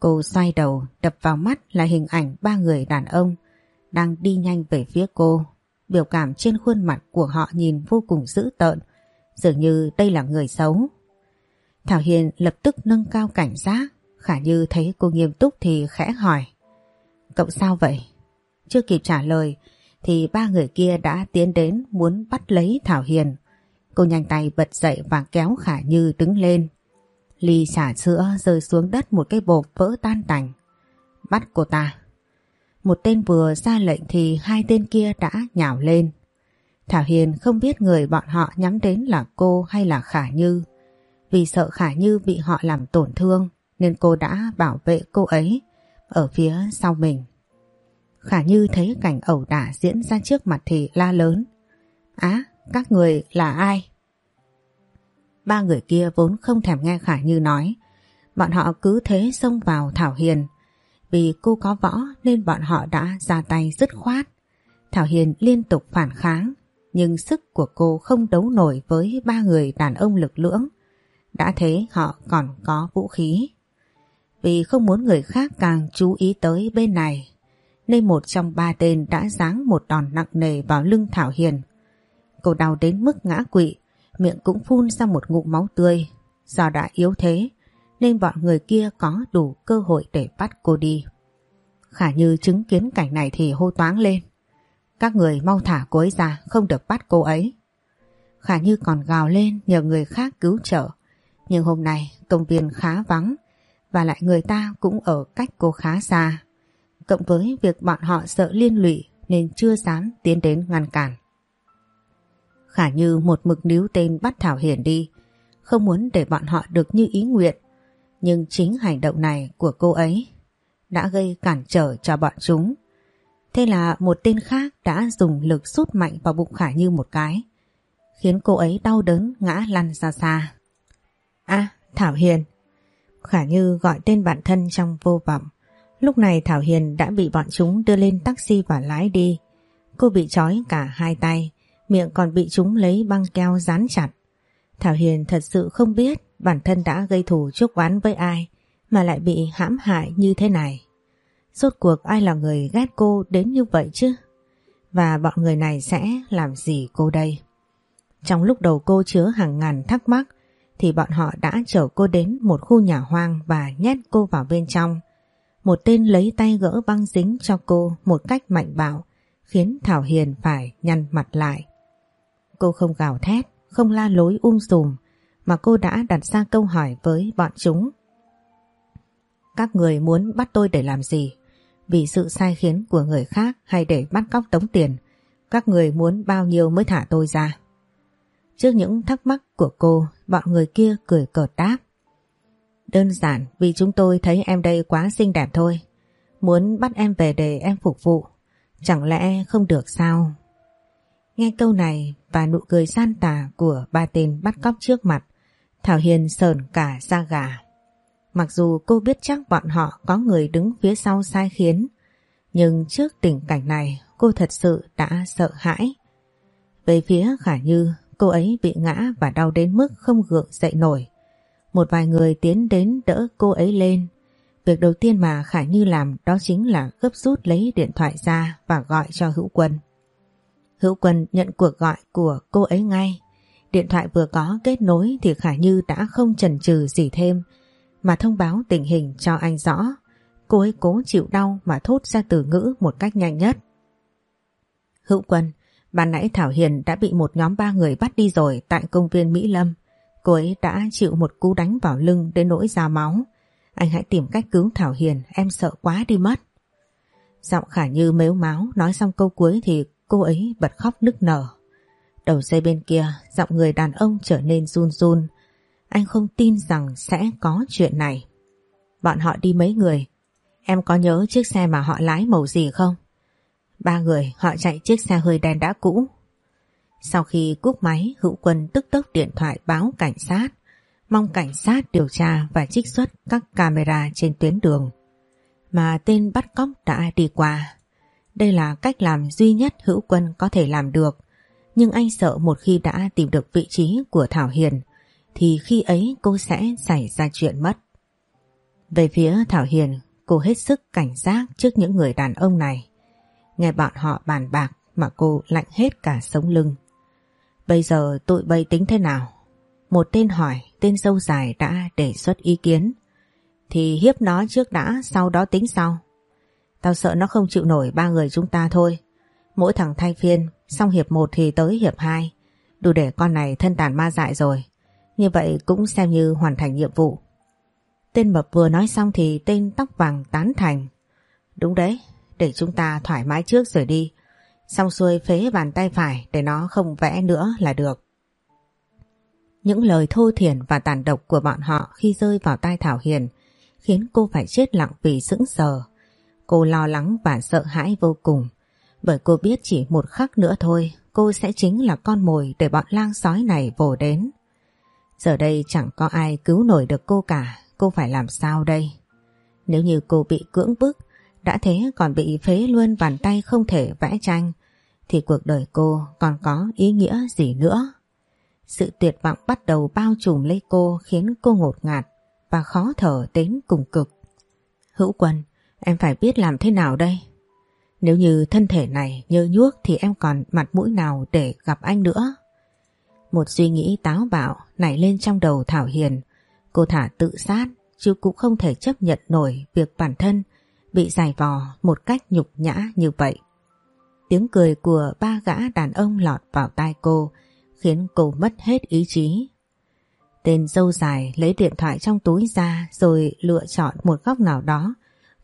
Cô xoay đầu đập vào mắt là hình ảnh ba người đàn ông đang đi nhanh về phía cô. Biểu cảm trên khuôn mặt của họ nhìn vô cùng dữ tợn, dường như đây là người xấu. Thảo Hiền lập tức nâng cao cảnh giác, khả như thấy cô nghiêm túc thì khẽ hỏi. Cậu sao vậy? Chưa kịp trả lời thì ba người kia đã tiến đến muốn bắt lấy Thảo Hiền. Cô nhanh tay bật dậy và kéo Khả Như đứng lên. Ly xả sữa rơi xuống đất một cái bột vỡ tan tành. Bắt cô ta. Một tên vừa ra lệnh thì hai tên kia đã nhào lên. Thảo Hiền không biết người bọn họ nhắm đến là cô hay là Khả Như. Vì sợ Khả Như bị họ làm tổn thương nên cô đã bảo vệ cô ấy ở phía sau mình. Khả Như thấy cảnh ẩu đả diễn ra trước mặt thì la lớn. Á, các người là ai? Ba người kia vốn không thèm nghe Khả Như nói. Bọn họ cứ thế xông vào Thảo Hiền. Vì cô có võ nên bọn họ đã ra tay dứt khoát. Thảo Hiền liên tục phản kháng. Nhưng sức của cô không đấu nổi với ba người đàn ông lực lưỡng. Đã thế họ còn có vũ khí. Vì không muốn người khác càng chú ý tới bên này nên một trong ba tên đã giáng một đòn nặng nề vào lưng Thảo Hiền. Cô đau đến mức ngã quỵ, miệng cũng phun ra một ngụm máu tươi. Do đã yếu thế nên bọn người kia có đủ cơ hội để bắt cô đi. Khả như chứng kiến cảnh này thì hô toáng lên. Các người mau thả cô ấy ra, không được bắt cô ấy. Khả như còn gào lên nhờ người khác cứu trợ. Nhưng hôm nay công viên khá vắng và lại người ta cũng ở cách cô khá xa. Cộng với việc bọn họ sợ liên lụy nên chưa dám tiến đến ngăn cản. Khả như một mực níu tên bắt Thảo Hiền đi, không muốn để bọn họ được như ý nguyện. Nhưng chính hành động này của cô ấy đã gây cản trở cho bọn chúng. Thế là một tên khác đã dùng lực sút mạnh vào bụng Khả Như một cái, khiến cô ấy đau đớn ngã lăn ra xa. À, Thảo Hiền. Khả Như gọi tên bạn thân trong vô vọng. Lúc này Thảo Hiền đã bị bọn chúng đưa lên taxi và lái đi. Cô bị trói cả hai tay, miệng còn bị chúng lấy băng keo dán chặt. Thảo Hiền thật sự không biết bản thân đã gây thù chuốc oán với ai, mà lại bị hãm hại như thế này. Rốt cuộc ai là người ghét cô đến như vậy chứ? Và bọn người này sẽ làm gì cô đây? Trong lúc đầu cô chứa hàng ngàn thắc mắc, thì bọn họ đã chở cô đến một khu nhà hoang và nhét cô vào bên trong. Một tên lấy tay gỡ băng dính cho cô một cách mạnh bạo, khiến Thảo Hiền phải nhăn mặt lại. Cô không gào thét, không la lối um sùm mà cô đã đặt ra câu hỏi với bọn chúng. Các người muốn bắt tôi để làm gì? Vì sự sai khiến của người khác hay để bắt cóc tống tiền? Các người muốn bao nhiêu mới thả tôi ra? Trước những thắc mắc của cô, bọn người kia cười cợt đáp. Đơn giản vì chúng tôi thấy em đây quá xinh đẹp thôi. Muốn bắt em về để em phục vụ. Chẳng lẽ không được sao? Nghe câu này và nụ cười san tà của ba tên bắt cóc trước mặt, Thảo Hiền sờn cả da gà. Mặc dù cô biết chắc bọn họ có người đứng phía sau sai khiến, nhưng trước tình cảnh này cô thật sự đã sợ hãi. Về phía Khả Như, cô ấy bị ngã và đau đến mức không gượng dậy nổi. Một vài người tiến đến đỡ cô ấy lên. Việc đầu tiên mà Khả Như làm đó chính là gấp rút lấy điện thoại ra và gọi cho Hữu Quân. Hữu Quân nhận cuộc gọi của cô ấy ngay. Điện thoại vừa có kết nối thì Khả Như đã không chần chừ gì thêm mà thông báo tình hình cho anh rõ. cô ấy cố chịu đau mà thốt ra từ ngữ một cách nhanh nhất. Hữu Quân, ban nãy Thảo Hiền đã bị một nhóm ba người bắt đi rồi tại công viên Mỹ Lâm. Cô ấy đã chịu một cú đánh vào lưng đến nỗi ra máu. Anh hãy tìm cách cứu Thảo Hiền, em sợ quá đi mất. Giọng Khả Như mếu máu nói xong câu cuối thì cô ấy bật khóc nức nở. Đầu dây bên kia, giọng người đàn ông trở nên run run. Anh không tin rằng sẽ có chuyện này. Bọn họ đi mấy người? Em có nhớ chiếc xe mà họ lái màu gì không? Ba người họ chạy chiếc xe hơi đen đã cũ. Sau khi cúp máy, hữu quân tức tốc điện thoại báo cảnh sát, mong cảnh sát điều tra và trích xuất các camera trên tuyến đường. Mà tên bắt cóc đã đi qua. Đây là cách làm duy nhất hữu quân có thể làm được. Nhưng anh sợ một khi đã tìm được vị trí của Thảo Hiền, thì khi ấy cô sẽ xảy ra chuyện mất. Về phía Thảo Hiền, cô hết sức cảnh giác trước những người đàn ông này. Nghe bọn họ bàn bạc mà cô lạnh hết cả sống lưng. Bây giờ tụi bay tính thế nào? Một tên hỏi, tên dâu dài đã đề xuất ý kiến. Thì hiếp nó trước đã, sau đó tính sau. Tao sợ nó không chịu nổi ba người chúng ta thôi. Mỗi thằng thay phiên, xong hiệp 1 thì tới hiệp 2. Đủ để con này thân tàn ma dại rồi. Như vậy cũng xem như hoàn thành nhiệm vụ. Tên mập vừa nói xong thì tên tóc vàng tán thành. Đúng đấy, để chúng ta thoải mái trước rồi đi. Xong xuôi phế bàn tay phải để nó không vẽ nữa là được. Những lời thô thiển và tàn độc của bọn họ khi rơi vào tai Thảo Hiền khiến cô phải chết lặng vì sững sờ. Cô lo lắng và sợ hãi vô cùng bởi cô biết chỉ một khắc nữa thôi cô sẽ chính là con mồi để bọn lang sói này vồ đến. Giờ đây chẳng có ai cứu nổi được cô cả, cô phải làm sao đây? Nếu như cô bị cưỡng bức đã thế còn bị phế luôn bàn tay không thể vẽ tranh thì cuộc đời cô còn có ý nghĩa gì nữa. Sự tuyệt vọng bắt đầu bao trùm lấy cô khiến cô ngột ngạt và khó thở đến cùng cực. Hữu quân, em phải biết làm thế nào đây? Nếu như thân thể này nhơ nhuốc thì em còn mặt mũi nào để gặp anh nữa? Một suy nghĩ táo bạo nảy lên trong đầu Thảo Hiền. Cô thả tự sát, chứ cũng không thể chấp nhận nổi việc bản thân bị giải vò một cách nhục nhã như vậy. Tiếng cười của ba gã đàn ông lọt vào tai cô, khiến cô mất hết ý chí. Tên dâu dài lấy điện thoại trong túi ra rồi lựa chọn một góc nào đó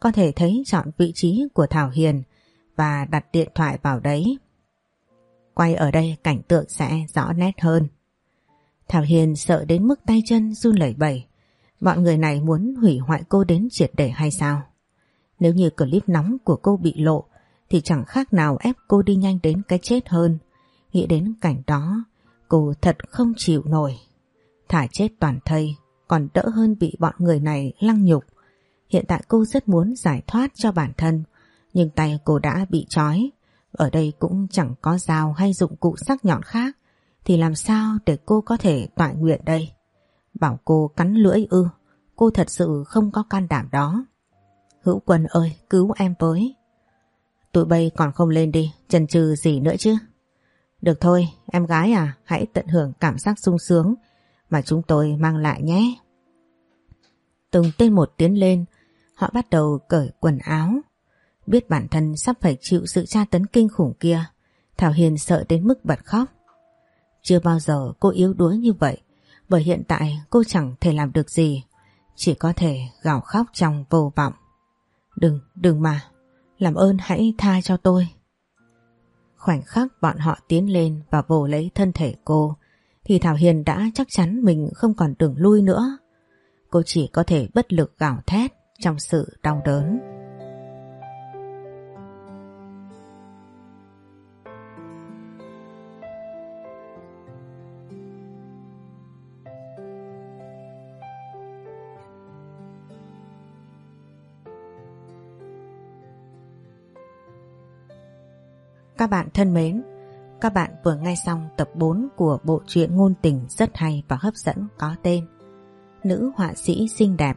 có thể thấy chọn vị trí của Thảo Hiền và đặt điện thoại vào đấy. Quay ở đây cảnh tượng sẽ rõ nét hơn. Thảo Hiền sợ đến mức tay chân run lẩy bẩy. Bọn người này muốn hủy hoại cô đến triệt để hay sao? Nếu như clip nóng của cô bị lộ thì chẳng khác nào ép cô đi nhanh đến cái chết hơn. Nghĩ đến cảnh đó, cô thật không chịu nổi. Thả chết toàn thây, còn đỡ hơn bị bọn người này lăng nhục. Hiện tại cô rất muốn giải thoát cho bản thân, nhưng tay cô đã bị trói. Ở đây cũng chẳng có dao hay dụng cụ sắc nhọn khác, thì làm sao để cô có thể tọa nguyện đây? Bảo cô cắn lưỡi ư, cô thật sự không có can đảm đó. Hữu quân ơi, cứu em với. Tụi bay còn không lên đi, chần chừ gì nữa chứ. Được thôi, em gái à, hãy tận hưởng cảm giác sung sướng mà chúng tôi mang lại nhé. Từng tên một tiến lên, họ bắt đầu cởi quần áo. Biết bản thân sắp phải chịu sự tra tấn kinh khủng kia, Thảo Hiền sợ đến mức bật khóc. Chưa bao giờ cô yếu đuối như vậy, bởi hiện tại cô chẳng thể làm được gì, chỉ có thể gào khóc trong vô vọng. Đừng, đừng mà, làm ơn hãy tha cho tôi. Khoảnh khắc bọn họ tiến lên và vồ lấy thân thể cô, thì Thảo Hiền đã chắc chắn mình không còn đường lui nữa. Cô chỉ có thể bất lực gào thét trong sự đau đớn. Các bạn thân mến, các bạn vừa nghe xong tập 4 của bộ truyện ngôn tình rất hay và hấp dẫn có tên Nữ họa sĩ xinh đẹp